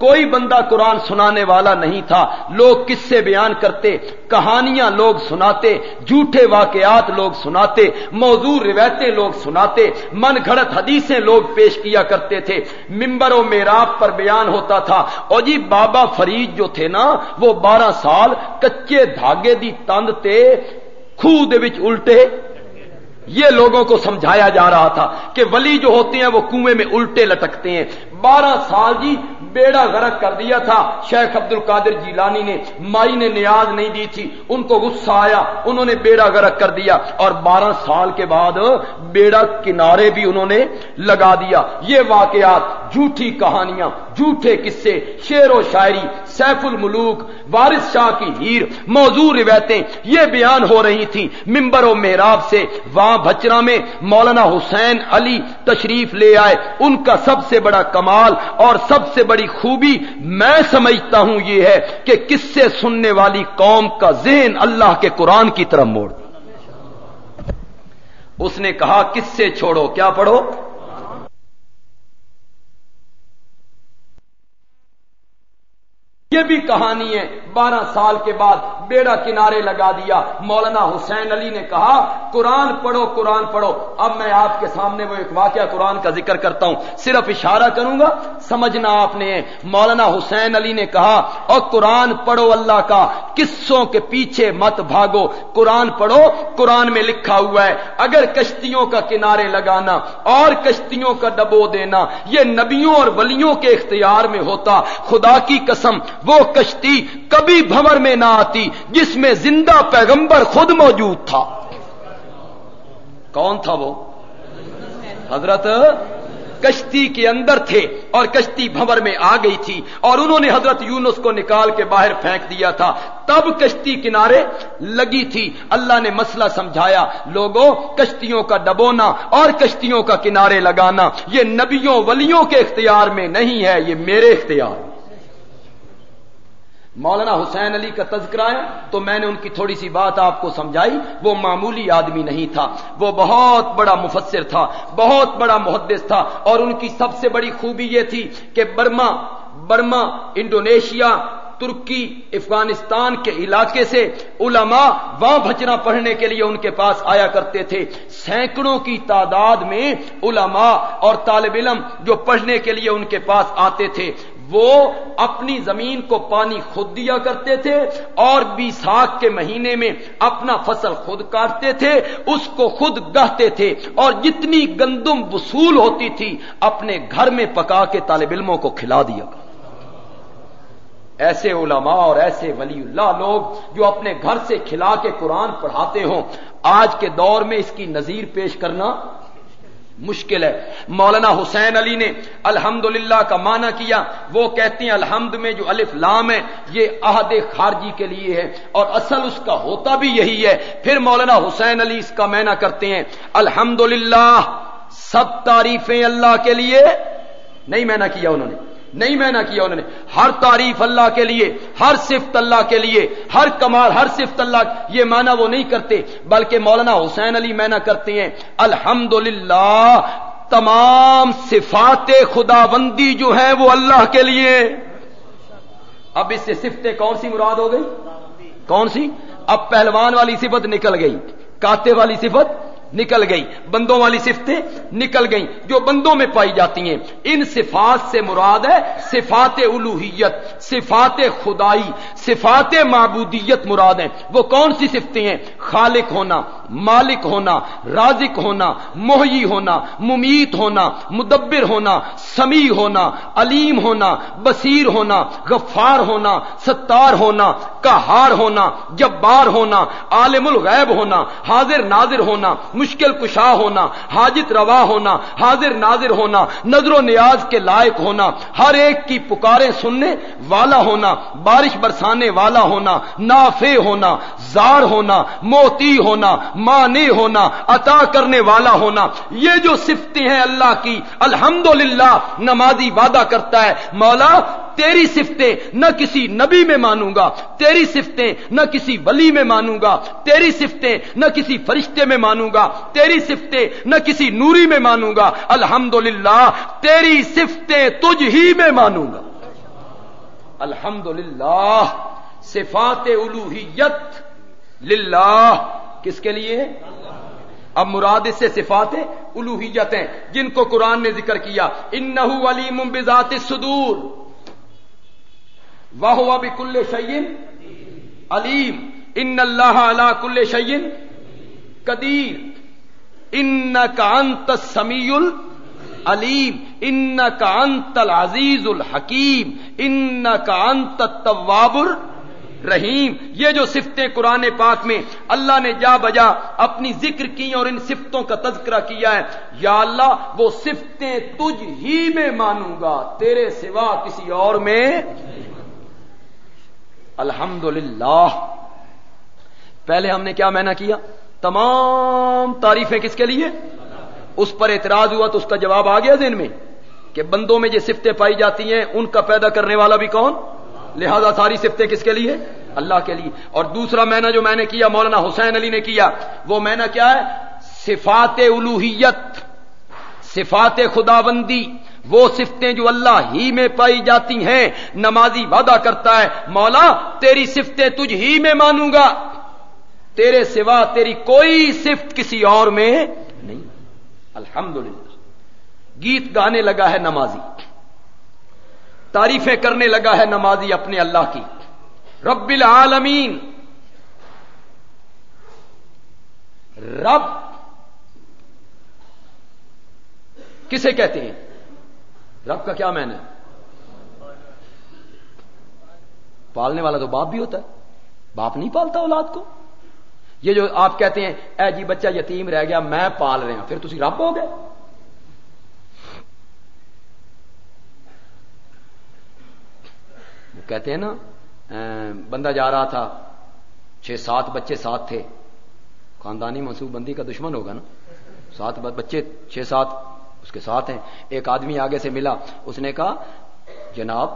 کوئی بندہ قرآن سنانے والا نہیں تھا۔ لوگ کس سے بیان کرتے، کہانیاں لوگ سناتے، جھوٹے واقعات لوگ سناتے، موضوع روایتیں لوگ سناتے، من گھڑت حدیثیں لوگ پیش کیا کرتے تھے۔ ممبر و میراب پر بیان ہوتا تھا۔ اور جی بابا فرید جو تھے نا، وہ بارہ سال کچے دھاگے دی تند تے خود الٹے۔ یہ لوگوں کو سمجھایا جا رہا تھا کہ ولی جو ہوتے ہیں وہ کنویں میں الٹے لٹکتے ہیں۔ بارہ سال جی بیڑا غرق کر دیا تھا۔ شیخ عبد القادر جیلانی نے، مائی نے نیاز نہیں دی تھی۔ ان کو غصہ آیا۔ انہوں نے بیڑا غرق کر دیا۔ اور بارہ سال کے بعد بیڑا کنارے بھی انہوں نے لگا دیا۔ یہ واقعات جھوٹی کہانیاں، جھوٹے قصے، شعر و شاعری، سیف الملوک، وارث شاہ کی ہیر موضوع روایتیں، یہ بیان ہو رہی تھیں۔ ممبر و محراب سے وہاں بچرا میں مولانا حسین علی تشریف لے آئے۔ ان کا سب سے بڑا کمال اور سب سے بڑی خوبی میں سمجھتا ہوں یہ ہے کہ کس سے سننے والی قوم کا ذہن اللہ کے قرآن کی طرف موڑ اس نے کہا کس سے چھوڑو، کیا پڑھو؟ یہ بھی کہانی ہے۔ بارہ سال کے بعد بیڑا کنارے لگا دیا۔ مولانا حسین علی نے کہا، قرآن پڑھو قرآن پڑھو۔ اب میں آپ کے سامنے وہ ایک واقعہ قرآن کا ذکر کرتا ہوں۔ صرف اشارہ کروں گا، سمجھنا آپ نے۔ مولانا حسین علی نے کہا، اور قرآن پڑھو اللہ کا، قصوں کے پیچھے مت بھاگو۔ قرآن پڑھو، قرآن میں لکھا ہوا ہے۔ اگر کشتیوں کا کنارے لگانا، اور کشتیوں کا ڈبو دینا، یہ نبیوں اور ولیوں کے اختیار میں ہوتا۔ خدا کی قسم وہ کشتی کبھی بھور میں نہ آتی جس میں زندہ پیغمبر خود موجود تھا۔ کون تھا وہ؟ حضرت کشتی کے اندر تھے اور کشتی بھور میں آ گئی تھی اور انہوں نے حضرت یونس کو نکال کے باہر پھینک دیا تھا۔ تب کشتی کنارے لگی تھی۔ اللہ نے مسئلہ سمجھایا۔ لوگوں، کشتیوں کا ڈبونا اور کشتیوں کا کنارے لگانا، یہ نبیوں، ولیوں کے اختیار میں نہیں ہے، یہ میرے اختیار میں۔ مولانا حسین علی کا تذکرہ ہے، تو میں نے ان کی تھوڑی سی بات آپ کو سمجھائی، وہ معمولی آدمی نہیں تھا۔ وہ بہت بڑا مفسر تھا، بہت بڑا محدث تھا، اور ان کی سب سے بڑی خوبی یہ تھی کہ برما برما، انڈونیشیا، ترکی، افغانستان کے علاقے سے علماء وہاں بھجنا پڑھنے کے لیے ان کے پاس آیا کرتے تھے۔ سینکڑوں کی تعداد میں علماء اور طالب علم جو پڑھنے کے لیے ان کے پاس آتے تھے۔ وہ اپنی زمین کو پانی خود دیا کرتے تھے اور بیساکھ کے مہینے میں اپنا فصل خود کاٹتے تھے، اس کو خود گہتے تھے اور جتنی گندم وصول ہوتی تھی اپنے گھر میں پکا کے طالب علموں کو کھلا دیا۔ ایسے علماء اور ایسے ولی اللہ لوگ جو اپنے گھر سے کھلا کے قرآن پڑھاتے ہوں، آج کے دور میں اس کی نظیر پیش کرنا مشکل ہے۔ مولانا حسین علی نے الحمد کا معنی کیا۔ وہ کہتے ہیں الحمد میں جو الف لام ہے، یہ عہد خارجی کے لیے ہے اور اصل اس کا ہوتا بھی یہی ہے۔ پھر مولانا حسین علی اس کا معنی کرتے ہیں الحمد سب تعریفیں اللہ کے لیے نہیں میں کیا انہوں نے۔ نہیں میں نہ کیا انہوں نے۔ ہر تعریف اللہ کے لیے، ہر صفت اللہ کے لیے، ہر کمال، ہر صفت اللہ، یہ مانا وہ نہیں کرتے، بلکہ مولانا حسین علی میں نہ کرتے ہیں۔ الحمد تمام صفات خدا بندی جو ہیں وہ اللہ کے لیے۔ اب اس سے صفتیں کون سی مراد ہو گئی؟ کون سی؟ اب پہلوان والی صفت نکل گئی، کاتے والی صفت نکل گئی بندوں والی صفتیں نکل گئیں جو بندوں میں پائی جاتی ہیں۔ ان صفات سے مراد ہے صفات الوحیت، صفات خدائی، صفات معبودیت مراد ہیں۔ وہ کون سی صفتیں ہیں؟ خالق ہونا، مالک ہونا، رازق ہونا محی ہونا، ممیت ہونا، مدبر ہونا، سمیع ہونا، علیم ہونا، بصیر ہونا، غفار ہونا، ستار ہونا کہار ہونا، جبار ہونا، عالم الغیب ہونا، حاضر ناظر ہونا مشکل کشا ہونا، حاجت روا ہونا، حاضر ناظر ہونا، نظر و نیاز کے لائق ہونا، ہر ایک کی پکارے سننے والا ہونا، بارش برسانے والا ہونا نافے ہونا، زار ہونا، موتی ہونا مانے ہونا، عطا کرنے والا ہونا، یہ جو صفتیں ہیں اللہ کی الحمد نمازی وعدہ کرتا ہے، مولا، تیری صفتیں نہ کسی نبی میں مانوں گا، تیری صفتیں نہ کسی ولی میں مانوں گا، تیری صفتیں نہ کسی فرشتے میں مانوں گا تیری صفتیں نہ کسی نوری میں مانوں گا۔ الحمد تیری صفتیں تجھ ہی میں مانوں گا۔ الحمد للہ صفات الوحیت للہ۔ کس کے لیے؟ اب مراد اس سے صفات الوحیت ہیں، جن کو قرآن نے ذکر کیا۔ ان علیم بذات صدور واہ اب کل شعین علیم۔ ان اللہ علا کل شعین قدیر۔ ان کا انت سمیع العلیم ان کا انت العزیز الحکیم ان کا انت رحیم یہ جو صفتیں قرآن پاک میں اللہ نے جا بجا اپنی ذکر کی اور ان صفتوں کا تذکرہ کیا ہے، یا اللہ، وہ صفتیں تجھ ہی میں مانوں گا، تیرے سوا کسی اور میں الحمد پہلے ہم نے کیا مینا کیا؟ تمام تعریفیں کس کے لیے؟ اس پر اعتراض ہوا تو اس کا جواب آ گیا ذہن میں کہ بندوں میں جو صفتیں پائی جاتی ہیں، ان کا پیدا کرنے والا بھی کون؟ لہذا ساری صفتیں کس کے لیے؟ اللہ کے لیے۔ اور دوسرا مینا جو میں نے کیا، مولانا حسین علی نے کیا، وہ مینا کیا ہے؟ صفات الوحیت، صفات خدا بندی وہ صفتیں جو اللہ ہی میں پائی جاتی ہیں، نمازی وعدہ کرتا ہے، مولا تیری صفتیں تجھ ہی میں مانوں گا۔ تیرے سوا تیری کوئی صفت کسی اور میں نہیں۔ الحمدللہ۔ گیت گانے لگا ہے نمازی۔ تعریفیں کرنے لگا ہے نمازی اپنے اللہ کی۔ رب العالمین۔ رب۔ کسے کہتے ہیں؟ رب کا کیا معنی پالنے والا تو باپ بھی ہوتا ہے۔ باپ نہیں پالتا اولاد کو۔ یہ جو آپ کہتے ہیں، اے جی بچہ یتیم رہ گیا، میں پال رہا پھر تھی رب ہو گئے؟ وہ کہتے ہیں نا بندہ جا رہا تھا، چھ سات بچے ساتھ تھے۔ خاندانی منصوب بندی کا دشمن ہوگا نا؟ سات بچے چھ سات اس کے ساتھ ہیں۔ ایک آدمی آگے سے ملا، اس نے کہا، جناب،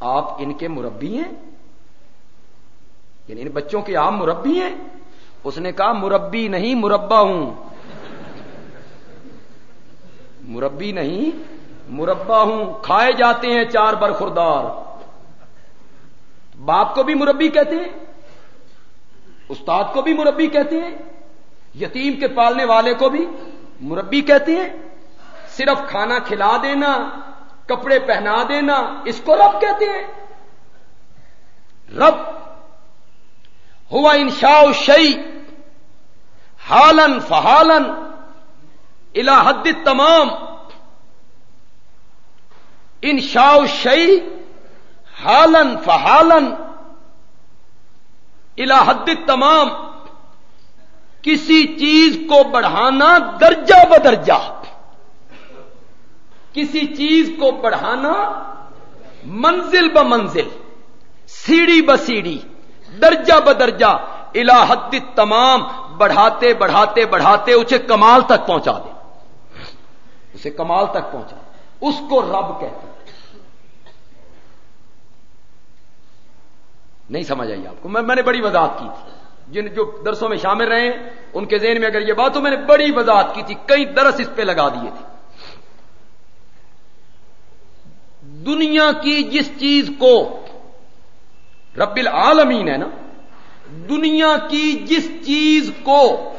آپ ان کے مربی ہیں؟ یعنی ان بچوں کے آپ مربی ہیں؟ اس نے کہا، مربی نہیں، مربع ہوں۔ مربی نہیں، مربع ہوں۔ کھائے جاتے ہیں چار برخوردار۔ باپ کو بھی مربی کہتے ہیں، استاد کو بھی مربی کہتے ہیں، یتیم کے پالنے والے کو بھی مربی کہتے ہیں۔ صرف کھانا کھلا دینا، کپڑے پہنا دینا، اس کو رب کہتے ہیں۔ رب ہوا انشاء شعی ہالن فہالن الحد تمام انشاء شعی ہالن فہالن الحد تمام کسی چیز کو بڑھانا درجہ بدرجہ. کسی چیز کو بڑھانا منزل ب منزل سیڑھی ب سیڑھی درجہ بدرجہ الحد تمام بڑھاتے بڑھاتے بڑھاتے اسے کمال تک پہنچا دے۔ اسے کمال تک پہنچا اس کو رب کہتے نہیں سمجھ آئی آپ کو؟ میں نے بڑی وضاحت کی تھی۔ جن جو درسوں میں شامل رہے ہیں، ان کے ذہن میں اگر یہ بات ہو، میں نے بڑی وضاحت کی تھی۔ کئی درس اس پہ لگا دیے تھے۔ دنیا کی جس چیز کو رب العالمین ہے نا؟ دنیا کی جس چیز کو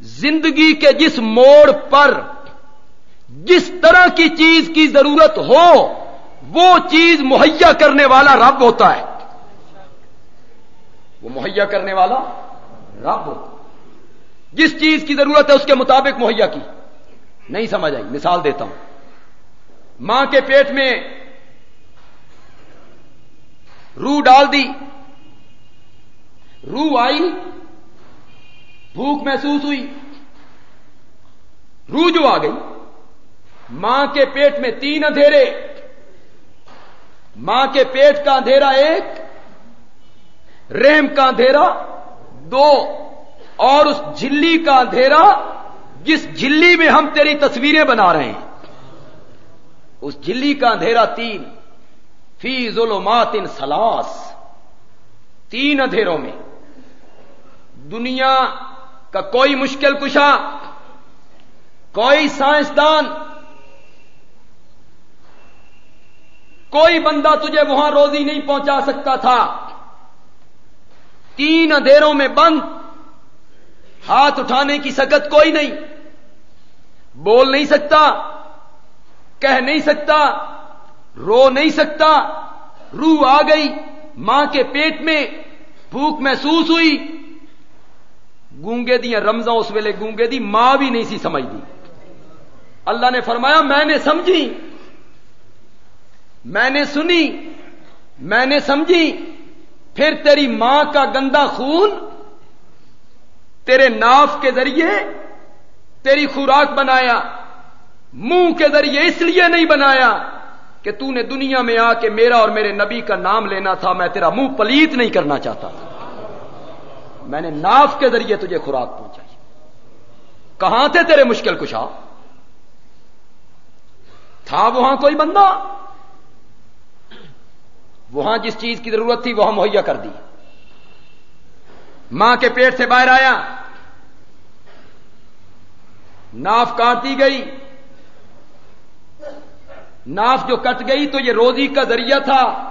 زندگی کے جس موڑ پر جس طرح کی چیز کی ضرورت ہو، وہ چیز مہیا کرنے والا رب ہوتا ہے۔ وہ مہیا کرنے والا رب ہوتا جس چیز کی ضرورت ہے، اس کے مطابق مہیا کی۔ نہیں سمجھ آئی، مثال دیتا ہوں۔ ماں کے پیٹ میں روح ڈال دی۔ روح آئی، بھوک محسوس ہوئی۔ روح جو آ گئی، ماں کے پیٹ میں تین اندھیرے۔ ماں کے پیٹ کا اندھیرا ایک، رحم کا اندھیرا دو۔ اور اس جلی کا اندھیرا، جس جلی میں ہم تیری تصویریں بنا رہے ہیں۔ اس جلی کا اندھیرا تین۔ فی ظلمات ان سلاس، تین اندھیروں میں۔ دنیا کا کوئی مشکل کشا، کوئی سائنسدان، کوئی بندہ تجھے وہاں روزی نہیں پہنچا سکتا تھا۔ تین اندھیروں میں بند، ہاتھ اٹھانے کی سکت کوئی نہیں۔ بول نہیں سکتا، کہہ نہیں سکتا۔ رو نہیں سکتا۔ روح آ گئی۔ ماں کے پیٹ میں بھوک محسوس ہوئی۔ گونگے دیا رمضان اس ویلے گونگے دی ماں بھی نہیں سی سمجھ دی اللہ نے فرمایا، میں نے سمجھی۔ میں نے سنی۔ میں نے سمجھی۔ پھر تیری ماں کا گندا خون تیرے ناف کے ذریعے تیری خوراک بنایا۔ منہ کے ذریعے اس لیے نہیں بنایا۔ کہ تو نے دنیا میں آ کے میرا اور میرے نبی کا نام لینا تھا، میں تیرا منہ پلیت نہیں کرنا چاہتا۔ تھا میں نے ناف کے ذریعے تجھے خوراک پہنچائی۔ کہاں تھے تیرے مشکل کشا؟ تھا وہاں کوئی بندہ؟ وہاں جس چیز کی ضرورت تھی وہاں مہیا کر دی۔ ماں کے پیٹ سے باہر آیا۔ ناف کاٹ دی گئی۔ ناف جو کٹ گئی تو یہ روزی کا ذریعہ تھا۔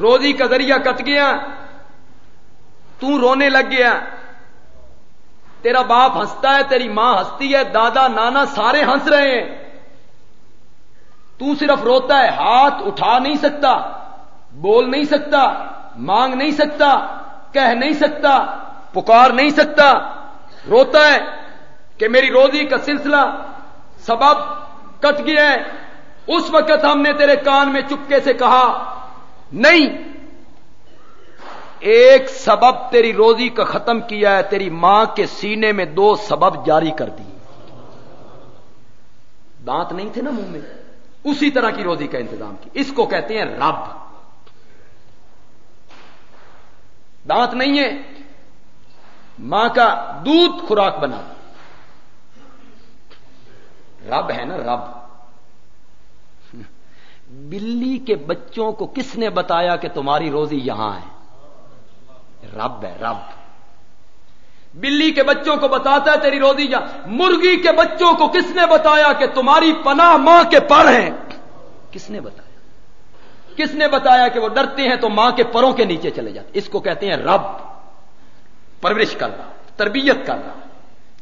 روزی کا ذریعہ کٹ گیا۔ تو رونے لگ گیا۔ تیرا باپ ہنستا ہے، تیری ماں ہنستی ہے، دادا، نانا سارے ہنس رہے ہیں۔ تو صرف روتا ہے، ہاتھ اٹھا نہیں سکتا، بول نہیں سکتا، مانگ نہیں سکتا، کہہ نہیں سکتا، پکار نہیں سکتا۔ روتا ہے کہ میری روزی کا سلسلہ سبب کٹ گیا ہے۔ اس وقت ہم نے تیرے کان میں چپکے سے کہا، نہیں، ایک سبب تیری روزی کا ختم کیا ہے، تیری ماں کے سینے میں دو سبب جاری کر دی۔ دانت نہیں تھے نا منہ میں؟ اسی طرح کی روزی کا انتظام کی۔ اس کو کہتے ہیں رب۔ دانت نہیں ہے۔ ماں کا دودھ خوراک بنا رب ہے نا رب۔ بلی کے بچوں کو کس نے بتایا کہ تمہاری روزی یہاں ہے؟ رب ہے، رب۔ بلی کے بچوں کو بتاتا ہے تیری روزی یہاں۔ مرغی کے بچوں کو کس نے بتایا کہ تمہاری پناہ ماں کے پر ہیں؟ کس نے بتایا؟ کس نے بتایا کہ وہ ڈرتے ہیں تو ماں کے پروں کے نیچے چلے جاتے اس کو کہتے ہیں رب۔ پرورش کر رہا تربیت کر رہا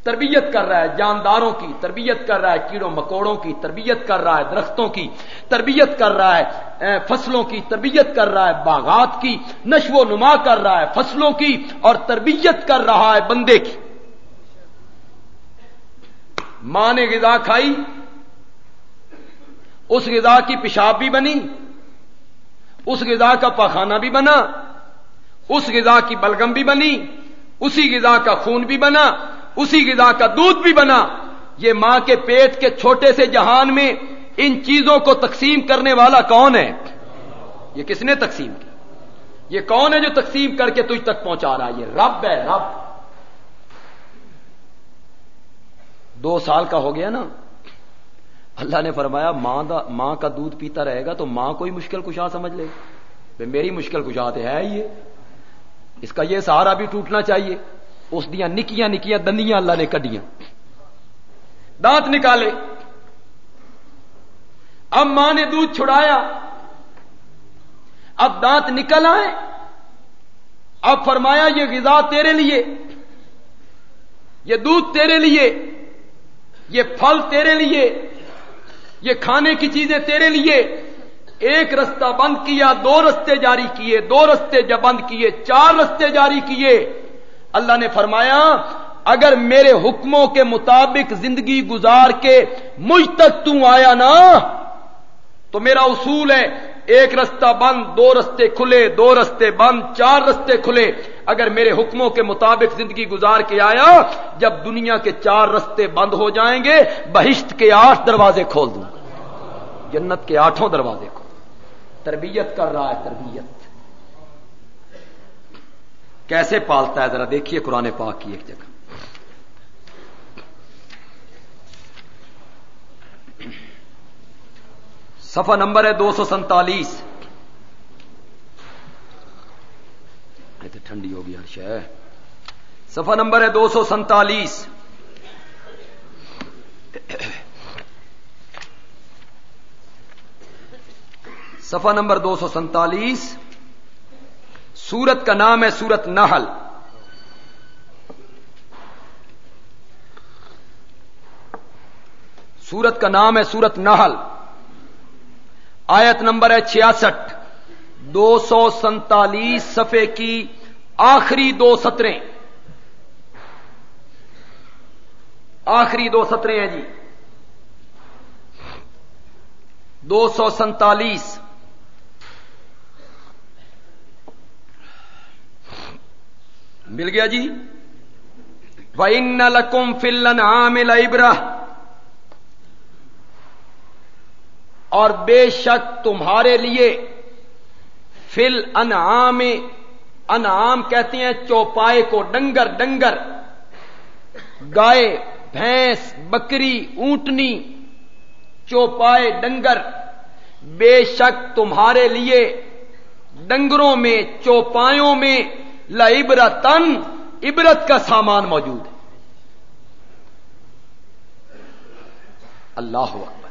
تربیت کر رہا ہے، جانداروں کی تربیت کر رہا ہے، کیڑوں مکوڑوں کی تربیت کر رہا ہے، درختوں کی تربیت کر رہا ہے فصلوں کی تربیت کر رہا ہے، باغات کی نشو و نما کر رہا ہے، فصلوں کی اور تربیت کر رہا ہے بندے کی۔ ماں نے غذا کھائی، اس غذا کی پیشاب بھی بنی، اس غذا کا پاخانہ بھی بنا، اس غذا کی بلگم بھی بنی، اسی غذا کا خون بھی بنا۔ اسی غذا کا دودھ بھی بنا۔ یہ ماں کے پیٹ کے چھوٹے سے جہان میں ان چیزوں کو تقسیم کرنے والا کون ہے؟ یہ کس نے تقسیم کی؟ یہ کون ہے جو تقسیم کر کے تجھ تک پہنچا رہا ہے؟ یہ رب ہے، رب۔ دو سال کا ہو گیا نا۔ اللہ نے فرمایا، ماں دا، ماں کا دودھ پیتا رہے گا تو ماں کوئی مشکل کشا سمجھ لے۔ میری مشکل کشا تو ہے یہ۔ اس کا یہ سہارا بھی ٹوٹنا چاہیے۔ اس دیا نکیاں نکیاں دندیاں اللہ نے کڈیاں۔ دانت نکالے۔ اب ماں نے دودھ چھڑایا۔ اب دانت نکل آئے۔ اب فرمایا، یہ غذا تیرے لیے۔ یہ دودھ تیرے لیے۔ یہ پھل تیرے لیے۔ یہ کھانے کی چیزیں تیرے لیے۔ ایک رستہ بند کیا، دو رستے جاری کیے۔ دو رستے جب بند کیے، چار رستے جاری کیے۔ اللہ نے فرمایا، اگر میرے حکموں کے مطابق زندگی گزار کے مجھ تک تو آیا نا، تو میرا اصول ہے، ایک رستہ بند، دو رستے کھلے، دو رستے بند، چار رستے کھلے۔ اگر میرے حکموں کے مطابق زندگی گزار کے آیا، جب دنیا کے چار رستے بند ہو جائیں گے، بہشت کے آٹھ دروازے کھول دوں گا۔ جنت کے آٹھوں دروازے کھول۔ تربیت کر رہا ہے، تربیت۔ کیسے پالتا ہے ذرا دیکھیے قرآن پاک کی ایک جگہ۔ سفا نمبر ہے دو سو سینتالیس ٹھنڈی ہوگی ہر شہ سفا نمبر ہے دو سو سینتالیس صفحہ نمبر دو سو سینتالیس سورت کا نام ہے سورت نحل۔ سورت کا نام ہے سورت نحل۔ آیت نمبر ہے چھیاسٹھ۔ دو سو سینتالیس صفحے کی آخری دو سطریں۔ آخری دو سطریں ہیں جی۔ دو سو سینتالیس مل گیا جی؟ وَإِنَّ لَكُمْ فِي الْأَنْعَامِ لَعِبْرَةً اور بے شک تمہارے لیے فل انعام انعام کہتے ہیں چوپائے کو ڈنگر ڈنگر۔ گائے، بھینس، بکری، اونٹنی، چوپائے، ڈنگر۔ بے شک تمہارے لیے ڈنگروں میں، چوپایوں میں لبرتن عبرت کا سامان موجود ہے۔ اللہ اکبر۔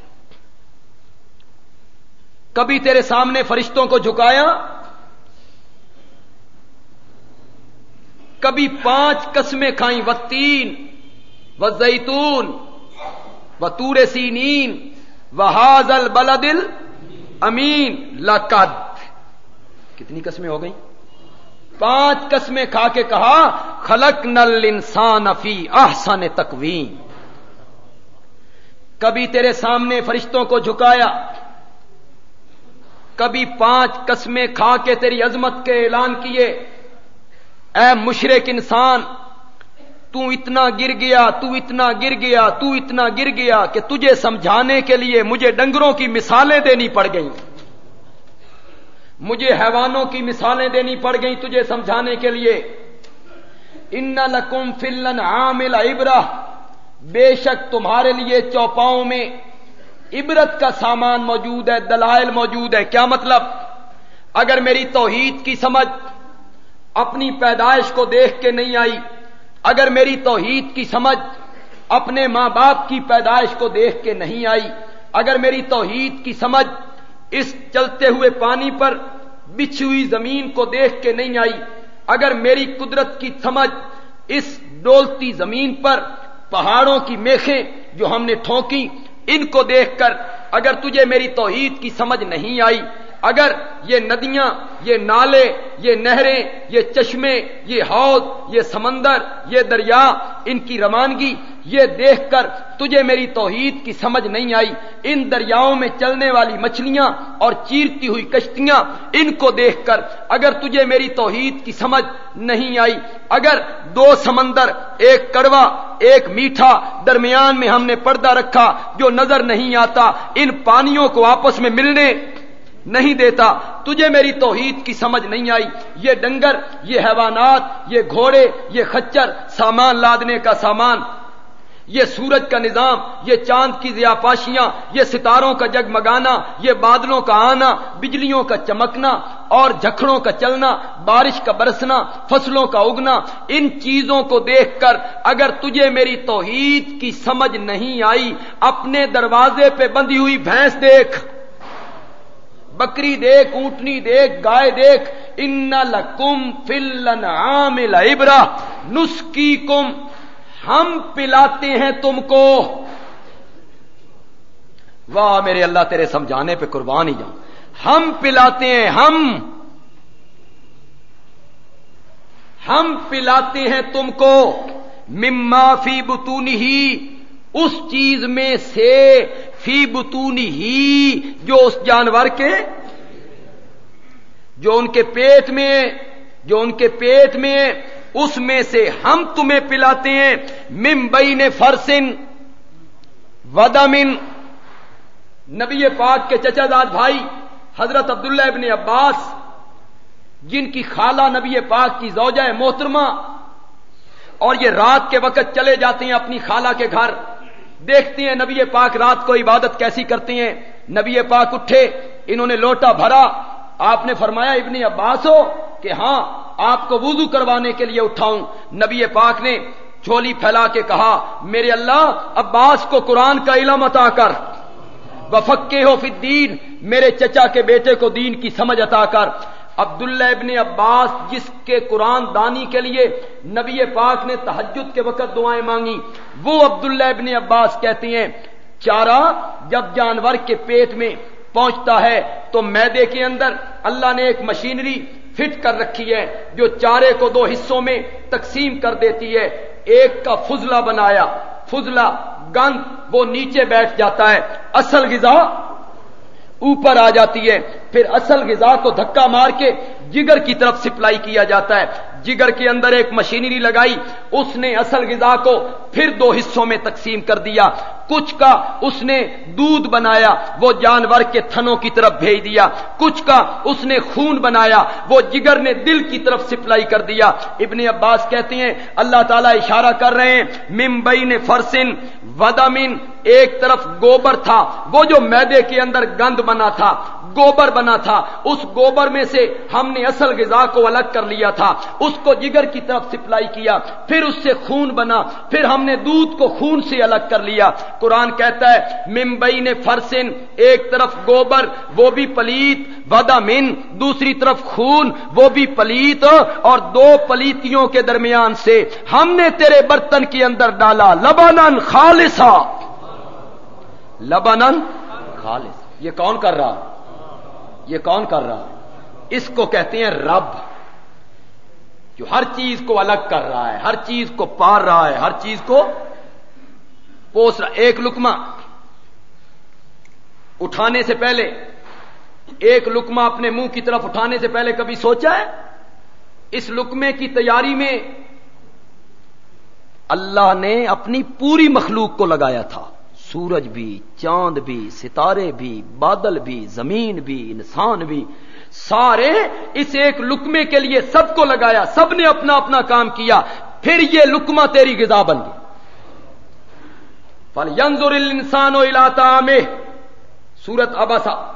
کبھی تیرے سامنے فرشتوں کو جھکایا؟ کبھی پانچ قسمیں کھائیں و تین و زیتون، و تور سینین، و حاضل بلدل امین لقد۔ کتنی قسمیں ہو گئیں؟ پانچ قسمیں کھا کے کہا خلق نل انسان افی آسان تکوین کبھی تیرے سامنے فرشتوں کو جھکایا، کبھی پانچ قسمیں کھا کے تیری عظمت کے اعلان کیے۔ اے مشرق انسان، تو اتنا گر گیا، تو اتنا گر گیا، تو اتنا گر گیا کہ تجھے سمجھانے کے لیے مجھے ڈنگروں کی مثالیں دینی پڑ گئیں۔ مجھے حیوانوں کی مثالیں دینی پڑ گئیں تجھے سمجھانے کے لیے۔ ان لکم فلن عامل ابرا بے شک تمہارے لیے چوپاؤں میں عبرت کا سامان موجود ہے، دلائل موجود ہے۔ کیا مطلب؟ اگر میری توحید کی سمجھ اپنی پیدائش کو دیکھ کے نہیں آئی، اگر میری توحید کی سمجھ اپنے ماں باپ کی پیدائش کو دیکھ کے نہیں آئی، اگر میری توحید کی سمجھ اس چلتے ہوئے پانی پر بچھی ہوئی زمین کو دیکھ کے نہیں آئی۔ اگر میری قدرت کی سمجھ اس ڈولتی زمین پر پہاڑوں کی میخیں جو ہم نے ٹھونکی، ان کو دیکھ کر اگر تجھے میری توحید کی سمجھ نہیں آئی اگر یہ ندیاں، یہ نالے، یہ نہریں، یہ چشمے، یہ حوض یہ سمندر، یہ دریا، ان کی روانگی، یہ دیکھ کر تجھے میری توحید کی سمجھ نہیں آئی۔ ان دریاؤں میں چلنے والی مچھلیاں اور چیرتی ہوئی کشتیاں، ان کو دیکھ کر اگر تجھے میری توحید کی سمجھ نہیں آئی، اگر دو سمندر، ایک کڑوا، ایک میٹھا درمیان میں ہم نے پردہ رکھا جو نظر نہیں آتا، ان پانیوں کو آپس میں ملنے نہیں دیتا۔ تجھے میری توحید کی سمجھ نہیں آئی۔ یہ ڈنگر، یہ حیوانات، یہ گھوڑے، یہ خچر، سامان لادنے کا سامان۔ یہ سورج کا نظام، یہ چاند کی ضیاپاشیاں یہ ستاروں کا جگمگانا، یہ بادلوں کا آنا، بجلیوں کا چمکنا اور جھکڑوں کا چلنا، بارش کا برسنا، فصلوں کا اگنا۔ ان چیزوں کو دیکھ کر اگر تجھے میری توحید کی سمجھ نہیں آئی، اپنے دروازے پہ بندھی ہوئی بھینس دیکھ۔ بکری دیکھ، اونٹنی دیکھ، گائے دیکھ، ان لکم فلن عامل ابرا نسکی کم ہم پلاتے ہیں تم کو۔ واہ، میرے اللہ، تیرے سمجھانے پہ قربان ہی جاؤں۔ ہم پلاتے ہیں، ہم۔ ہم پلاتے ہیں تم کو۔ مما فی بتونی ہی اس چیز میں سے فی بتونی ہی جو اس جانور کے جو ان کے پیٹ میں جو ان کے پیٹ میں اس میں سے ہم تمہیں پلاتے ہیں ممبئی نے فرسن ودمن۔ نبی پاک کے چچا داد بھائی حضرت عبداللہ ابن عباس، جن کی خالہ نبی پاک کی زوجہ محترمہ، اور یہ رات کے وقت چلے جاتے ہیں اپنی خالہ کے گھر۔ دیکھتے ہیں نبی پاک رات کو عبادت کیسی کرتی ہیں؟ نبی پاک اٹھے، انہوں نے لوٹا بھرا۔ آپ نے فرمایا، ابن عباس ہو، کہ ہاں آپ کو وضو کروانے کے لیے اٹھاؤں۔ نبی پاک نے چولی پھیلا کے کہا، میرے اللہ، عباس کو قرآن کا علم عطا کر۔ وفقے ہو فی دین میرے چچا کے بیٹے کو دین کی سمجھ عطا کر۔ عبداللہ ابن عباس جس کے قرآن دانی کے لیے نبی پاک نے تحجد کے وقت دعائیں مانگی، وہ عبداللہ ابن عباس کہتی ہیں، چارہ جب جانور کے پیٹ میں پہنچتا ہے تو میدے کے اندر اللہ نے ایک مشینری فٹ کر رکھی ہے جو چارے کو دو حصوں میں تقسیم کر دیتی ہے۔ ایک کا فضلہ بنایا، فضلہ گند وہ نیچے بیٹھ جاتا ہے، اصل غذا اوپر آ جاتی ہے، پھر اصل غذا کو دھکا مار کے جگر کی طرف سپلائی کیا جاتا ہے۔ جگر کے اندر ایک مشینری لگائی، اس نے اصل غذا کو پھر دو حصوں میں تقسیم کر دیا۔ کچھ کا اس نے دودھ بنایا، وہ جانور کے تھنوں کی طرف بھیج دیا۔ کچھ کا اس نے خون بنایا، وہ جگر نے دل کی طرف سپلائی کر دیا۔ ابن عباس کہتے ہیں، اللہ تعالیٰ اشارہ کر رہے ہیں ممبئی نے فرسن ودامن ایک طرف گوبر تھا، وہ جو میدے کے اندر گند بنا تھا۔ گوبر بنا تھا۔ اس گوبر میں سے ہم نے اصل غذا کو الگ کر لیا تھا۔ اس کو جگر کی طرف سپلائی کیا، پھر اس سے خون بنا، پھر ہم نے دودھ کو خون سے الگ کر لیا۔ قرآن کہتا ہے ممبئی نے فرسن ایک طرف گوبر، وہ بھی پلیت، ودا من، دوسری طرف خون، وہ بھی پلیت، اور دو پلیتیوں کے درمیان سے ہم نے تیرے برتن کے اندر ڈالا لبانن خالصا لبانن خالص۔ یہ کون کر رہا؟ یہ کون کر رہا اس کو کہتے ہیں رب، جو ہر چیز کو الگ کر رہا ہے، ہر چیز کو پار رہا ہے، ہر چیز کو پوس رہا ایک لکما اٹھانے سے پہلے، ایک لکما اپنے منہ کی طرف اٹھانے سے پہلے کبھی سوچا ہے؟ اس لکمے کی تیاری میں اللہ نے اپنی پوری مخلوق کو لگایا تھا۔ سورج بھی، چاند بھی، ستارے بھی، بادل بھی، زمین بھی، انسان بھی۔ سارے اس ایک لکمے کے لیے سب کو لگایا، سب نے اپنا اپنا کام کیا، پھر یہ لکما تیری غذا بن گئی۔ فل ینزور انسان و علاتا میں سورت ابسا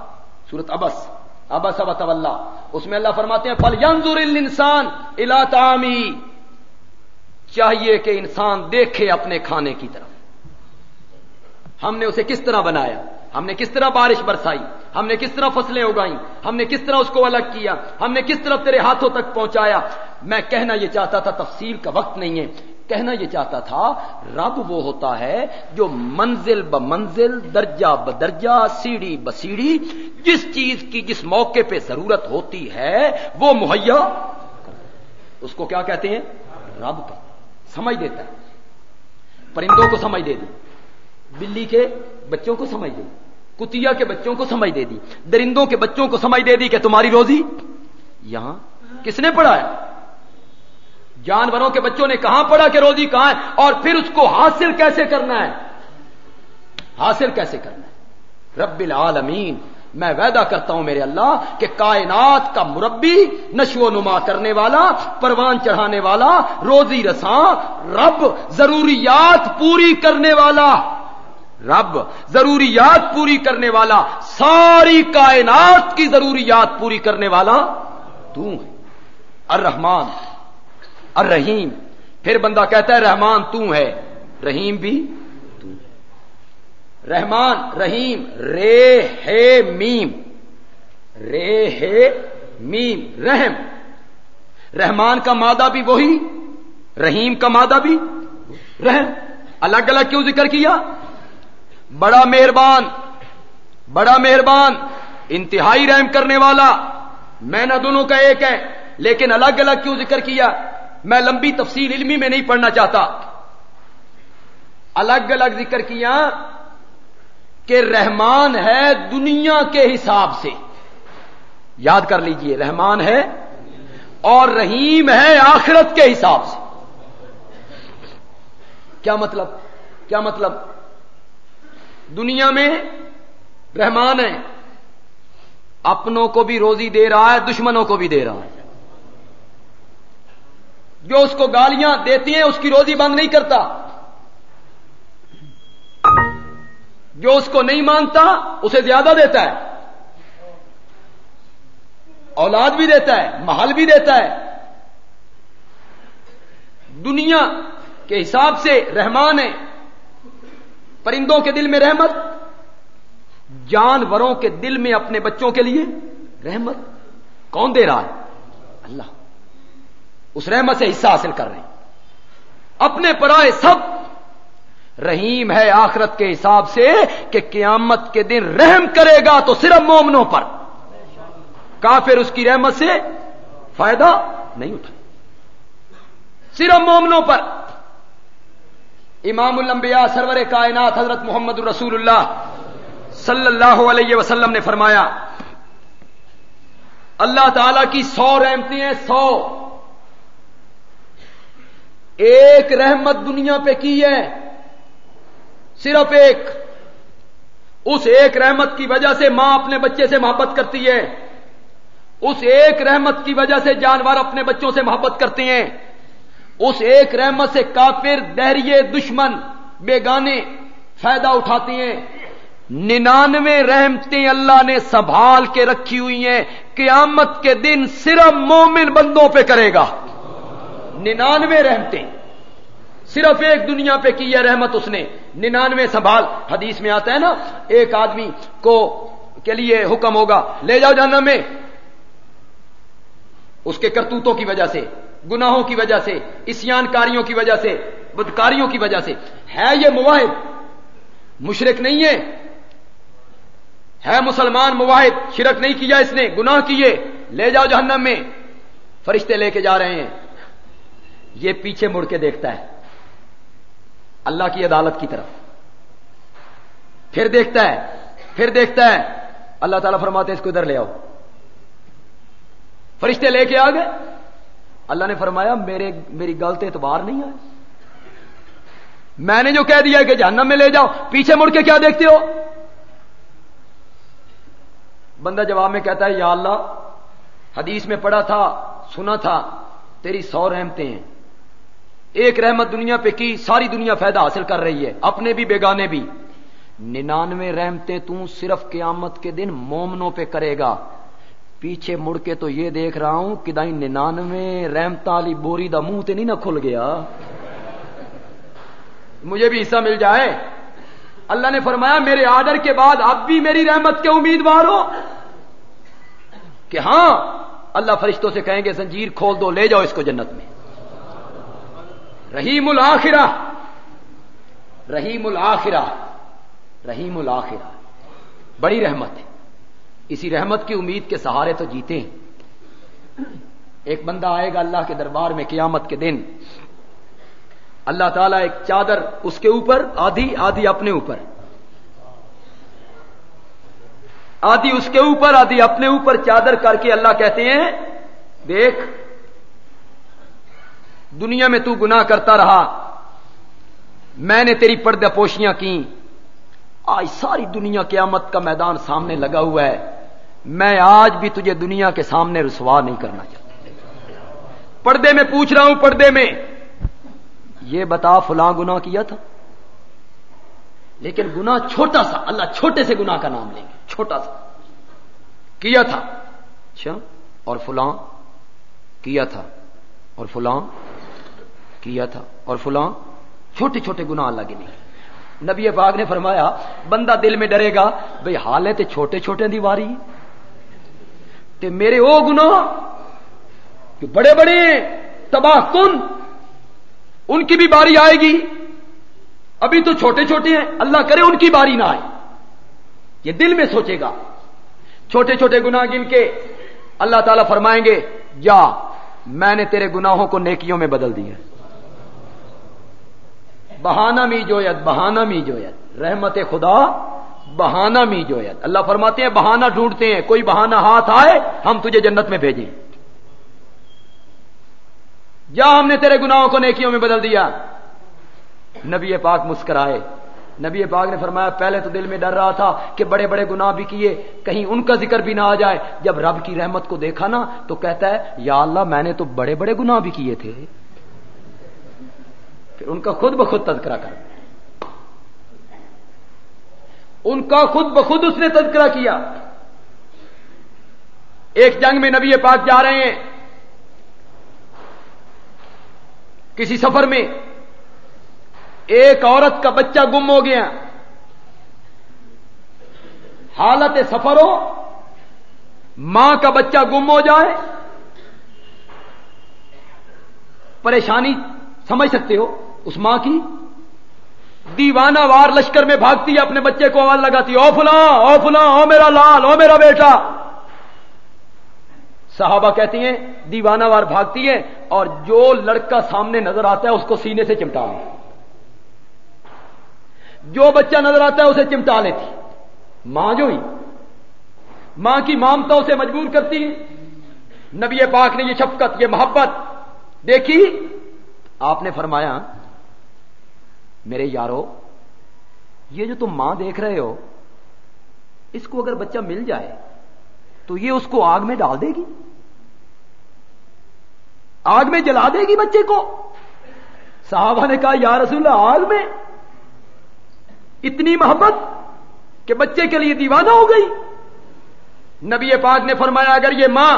سورت ابس ابس اب اس میں اللہ فرماتے ہیں، فل ینزور انسان علاتا چاہیے کہ انسان دیکھے اپنے کھانے کی طرف۔ ہم نے اسے کس طرح بنایا؟ ہم نے کس طرح بارش برسائی؟ ہم نے کس طرح فصلیں اگائی ہم نے کس طرح اس کو الگ کیا؟ ہم نے کس طرح تیرے ہاتھوں تک پہنچایا؟ میں کہنا یہ چاہتا تھا تفصیل کا وقت نہیں ہے۔ کہنا یہ چاہتا تھا، رب وہ ہوتا ہے جو منزل ب منزل درجہ ب درجہ سیڑھی ب سیڑھی جس چیز کی جس موقع پہ ضرورت ہوتی ہے، وہ مہیا اس کو کیا کہتے ہیں؟ رب کا۔ سمجھ دیتا ہے۔ پرندوں کو سمجھ دے دی بلی کے بچوں کو سمجھ دے دی کتیا کے بچوں کو سمجھ دے دی، درندوں کے بچوں کو سمجھ دے دی کہ تمہاری روزی یہاں کس نے پڑھا ہے جانوروں کے بچوں نے کہاں پڑھا کہ روزی کہاں ہے؟ اور پھر اس کو حاصل کیسے کرنا ہے؟ حاصل کیسے کرنا ہے؟ رب العالمین، میں وعدہ کرتا ہوں میرے اللہ کہ کائنات کا مربی، نشو و نما کرنے والا، پروان چڑھانے والا، روزی رساں، رب ضروریات پوری کرنے والا رب ضروریات پوری کرنے والا، ساری کائنات کی ضروریات پوری کرنے والا تو ہے۔ الرحمان الرحیم۔ پھر بندہ کہتا ہے، رحمان تو ہے۔ رحیم بھی تو ہے۔ رحمان، رحیم رے ہے میم۔ رے ہے میم، رحم۔ رحمان کا مادہ بھی وہی، رحیم کا مادہ بھی رحم۔ الگ الگ کیوں ذکر کیا؟ بڑا مہربان بڑا مہربان، انتہائی رحم کرنے والا، میں نہ دونوں کا ایک ہے، لیکن الگ الگ کیوں ذکر کیا؟ میں لمبی تفصیل علمی میں نہیں پڑھنا چاہتا۔ الگ الگ ذکر کیا کہ رحمان ہے دنیا کے حساب سے۔ یاد کر لیجیے، رحمان ہے اور رحیم ہے آخرت کے حساب سے۔ کیا مطلب؟ کیا مطلب؟ دنیا میں رحمان ہے۔ اپنوں کو بھی روزی دے رہا ہے، دشمنوں کو بھی دے رہا ہے۔ جو اس کو گالیاں دیتی ہیں، اس کی روزی بند نہیں کرتا۔ جو اس کو نہیں مانتا، اسے زیادہ دیتا ہے۔ اولاد بھی دیتا ہے، محل بھی دیتا ہے۔ دنیا کے حساب سے رحمان ہے۔ پرندوں کے دل میں رحمت، جانوروں کے دل میں اپنے بچوں کے لیے رحمت۔ کون دے رہا ہے؟ اللہ۔ اس رحمت سے حصہ حاصل کر رہے ہیں۔ اپنے پرائے سب۔ رحیم ہے آخرت کے حساب سے کہ قیامت کے دن رحم کرے گا تو صرف مومنوں پر۔ کافر اس کی رحمت سے فائدہ نہیں اٹھائے۔ صرف مومنوں پر۔ امام الانبیاء سرور کائنات حضرت محمد رسول اللہ صلی اللہ علیہ وسلم نے فرمایا، اللہ تعالی کی سو رحمتیں ہیں، سو۔ ایک رحمت دنیا پہ کی ہے، صرف ایک۔ اس ایک رحمت کی وجہ سے ماں اپنے بچے سے محبت کرتی ہے۔ اس ایک رحمت کی وجہ سے جانور اپنے بچوں سے محبت کرتے ہیں۔ اس ایک رحمت سے کافر، دہریے دشمن، بیگانے فائدہ اٹھاتے ہیں۔ ننانوے رحمتیں اللہ نے سنبھال کے رکھی ہوئی ہیں۔ قیامت کے دن صرف مومن بندوں پہ کرے گا۔ ننانوے رحمتیں۔ صرف ایک دنیا پہ کی ہے رحمت اس نے۔ ننانوے سنبھال۔ حدیث میں آتا ہے نا، ایک آدمی کو کے لیے حکم ہوگا، لے جاؤ جہنم میں۔ اس کے کرتوتوں کی وجہ سے۔ گناہوں کی وجہ سے اسیان کاریوں کی وجہ سے، بدکاریوں کی وجہ سے۔ ہے یہ مواحد؟ مشرق نہیں ہے۔ ہے مسلمان مواحد؟ شرک نہیں کیا اس نے، گناہ کیے۔ لے جاؤ جہنم میں۔ فرشتے لے کے جا رہے ہیں۔ یہ پیچھے مڑ کے دیکھتا ہے۔ اللہ کی عدالت کی طرف۔ پھر دیکھتا ہے۔ پھر دیکھتا ہے۔ اللہ تعالیٰ فرماتے اس کو ادھر لے آؤ۔ فرشتے لے کے آ گئے۔ اللہ نے فرمایا، میرے میری غلط اعتبار نہیں آئے۔ میں نے جو کہہ دیا کہ جہنم میں لے جاؤ، پیچھے مڑ کے کیا دیکھتے ہو؟ بندہ جواب میں کہتا ہے، یا اللہ، حدیث میں پڑھا تھا، سنا تھا، تیری سو رحمتیں ہیں۔ ایک رحمت دنیا پہ کی، ساری دنیا فائدہ حاصل کر رہی ہے، اپنے بھی، بیگانے بھی۔ ننانوے رحمتیں تو صرف قیامت کے دن مومنوں پہ کرے گا۔ پیچھے مڑ کے تو یہ دیکھ رہا ہوں کہ ننانوے رحمت والی بوری دا منہ تے نہیں نہ کھل گیا۔ مجھے بھی حصہ مل جائے۔ اللہ نے فرمایا، میرے آڈر کے بعد اب بھی میری رحمت کے امیدوار ہو۔ کہ ہاں اللہ فرشتوں سے کہیں گے، زنجیر کھول دو، لے جاؤ اس کو جنت میں۔ رحیم الآخرہ رحیم الآخرہ رحیم الآخرہ بڑی رحمت ہے۔ اسی رحمت کی امید کے سہارے تو جیتے ہیں۔ ایک بندہ آئے گا اللہ کے دربار میں قیامت کے دن۔ اللہ تعالیٰ ایک چادر اس کے اوپر، آدھی آدھی اپنے اوپر۔ آدھی اس کے اوپر، آدھی اپنے اوپر چادر کر کے اللہ کہتے ہیں، دیکھ، دنیا میں تو گناہ کرتا رہا۔ میں نے تیری پردہ پوشیاں کی آج ساری دنیا قیامت کا میدان سامنے لگا ہوا ہے۔ میں آج بھی تجھے دنیا کے سامنے رسوا نہیں کرنا چاہتا۔ پردے میں پوچھ رہا ہوں، پردے میں۔ یہ بتا فلاں گنا کیا تھا؟ لیکن گنا چھوٹا سا، اللہ چھوٹے سے گنا کا نام لیں گے، چھوٹا سا۔ کیا تھا؟ اچھا اور فلاں؟ کیا تھا؟ اور فلاں؟ کیا تھا؟ اور فلاں؟ چھوٹے چھوٹے گنا اللہ کے نہیں نبی پاک نے فرمایا، بندہ دل میں ڈرے گا بھائی حالت چھوٹے چھوٹے دیواری تے میرے او گنا بڑے بڑے تباہ کن، ان کی بھی باری آئے گی۔ ابھی تو چھوٹے چھوٹے ہیں، اللہ کرے ان کی باری نہ آئے۔ یہ دل میں سوچے گا۔ چھوٹے چھوٹے گنا گن کے اللہ تعالی فرمائیں گے یا میں نے تیرے گناہوں کو نیکیوں میں بدل دیا بہانہ می جویت، بہانہ می جویت۔ رحمت خدا بہانہ می جویت اللہ فرماتے ہیں بہانہ ڈھونڈتے ہیں، کوئی بہانہ ہاتھ آئے، ہم تجھے جنت میں بھیجیں۔ جا ہم نے تیرے گناہوں کو نیکیوں میں بدل دیا۔ نبی پاک مسکرائے۔ نبی پاک نے فرمایا، پہلے تو دل میں ڈر رہا تھا کہ بڑے بڑے گناہ بھی کیے، کہیں ان کا ذکر بھی نہ آ جائے۔ جب رب کی رحمت کو دیکھا نا، تو کہتا ہے، یا اللہ، میں نے تو بڑے بڑے گناہ بھی کیے تھے۔ پھر ان کا خود بخود تذکرہ کر۔ ان کا خود بخود اس نے تذکرہ کیا۔ ایک جنگ میں نبی پاک جا رہے ہیں۔ کسی سفر میں ایک عورت کا بچہ گم ہو گیا۔ حالت سفر ہو ماں کا بچہ گم ہو جائے۔ پریشانی سمجھ سکتے ہو اس ماں کی؟ دیوانہ وار لشکر میں بھاگتی ہے، اپنے بچے کو آواز لگاتی او فلاں او فلاں، او میرا لال، او میرا بیٹا. صحابہ کہتی ہیں، دیوانہ وار بھاگتی ہے اور جو لڑکا سامنے نظر آتا ہے، اس کو سینے سے چمٹا جو بچہ نظر آتا ہے، اسے چمٹا لیتی۔ ماں جو ہی۔ ماں کی مامتا اسے مجبور کرتی نبی پاک نے یہ شفقت، یہ محبت دیکھی۔ آپ نے فرمایا میرے یارو، یہ جو تم ماں دیکھ رہے ہو، اس کو اگر بچہ مل جائے، تو یہ اس کو آگ میں ڈال دے گی؟ آگ میں جلا دے گی بچے کو؟ صحابہ نے کہا، یا رسول اللہ، آگ میں؟ اتنی محبت کہ بچے کے لیے دیوانہ ہو گئی۔ نبی پاک نے فرمایا، اگر یہ ماں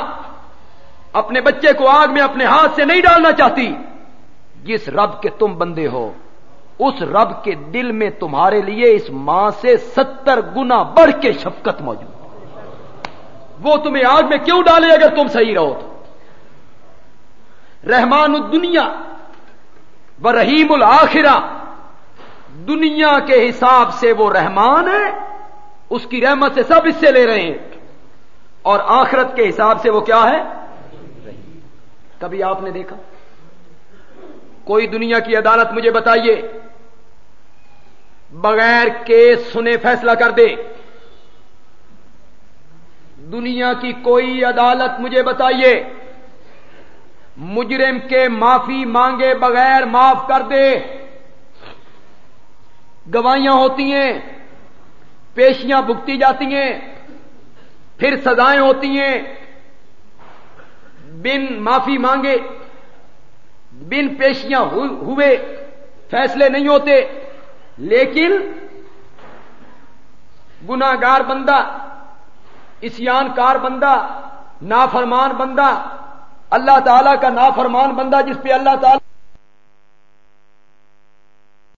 اپنے بچے کو آگ میں اپنے ہاتھ سے نہیں ڈالنا چاہتی، جس رب کے تم بندے ہو اس رب کے دل میں تمہارے لیے اس ماں سے ستر گنا بڑھ کے شفقت موجود وہ تمہیں آگ میں کیوں ڈالے اگر تم صحیح رہو تو؟ رحمان الدنیا و رحیم الآخرہ دنیا کے حساب سے وہ رحمان ہے، اس کی رحمت سے سب اس سے لے رہے ہیں۔ اور آخرت کے حساب سے وہ کیا ہے؟ کبھی آپ نے دیکھا؟ کوئی دنیا کی عدالت مجھے بتائیے بغیر کیس سنے فیصلہ کر دے دنیا کی کوئی عدالت مجھے بتائیے۔ مجرم کے معافی مانگے بغیر معاف کر دے۔ گواہیاں ہوتی ہیں، پیشیاں بھگتی جاتی ہیں، پھر سزائیں ہوتی ہیں۔ بن معافی مانگے، بن پیشیاں ہوئے، فیصلے نہیں ہوتے۔ لیکن گناگار بندہ اسیان کار بندہ، نافرمان بندہ، اللہ تعالیٰ کا نافرمان بندہ جس پہ اللہ تعالیٰ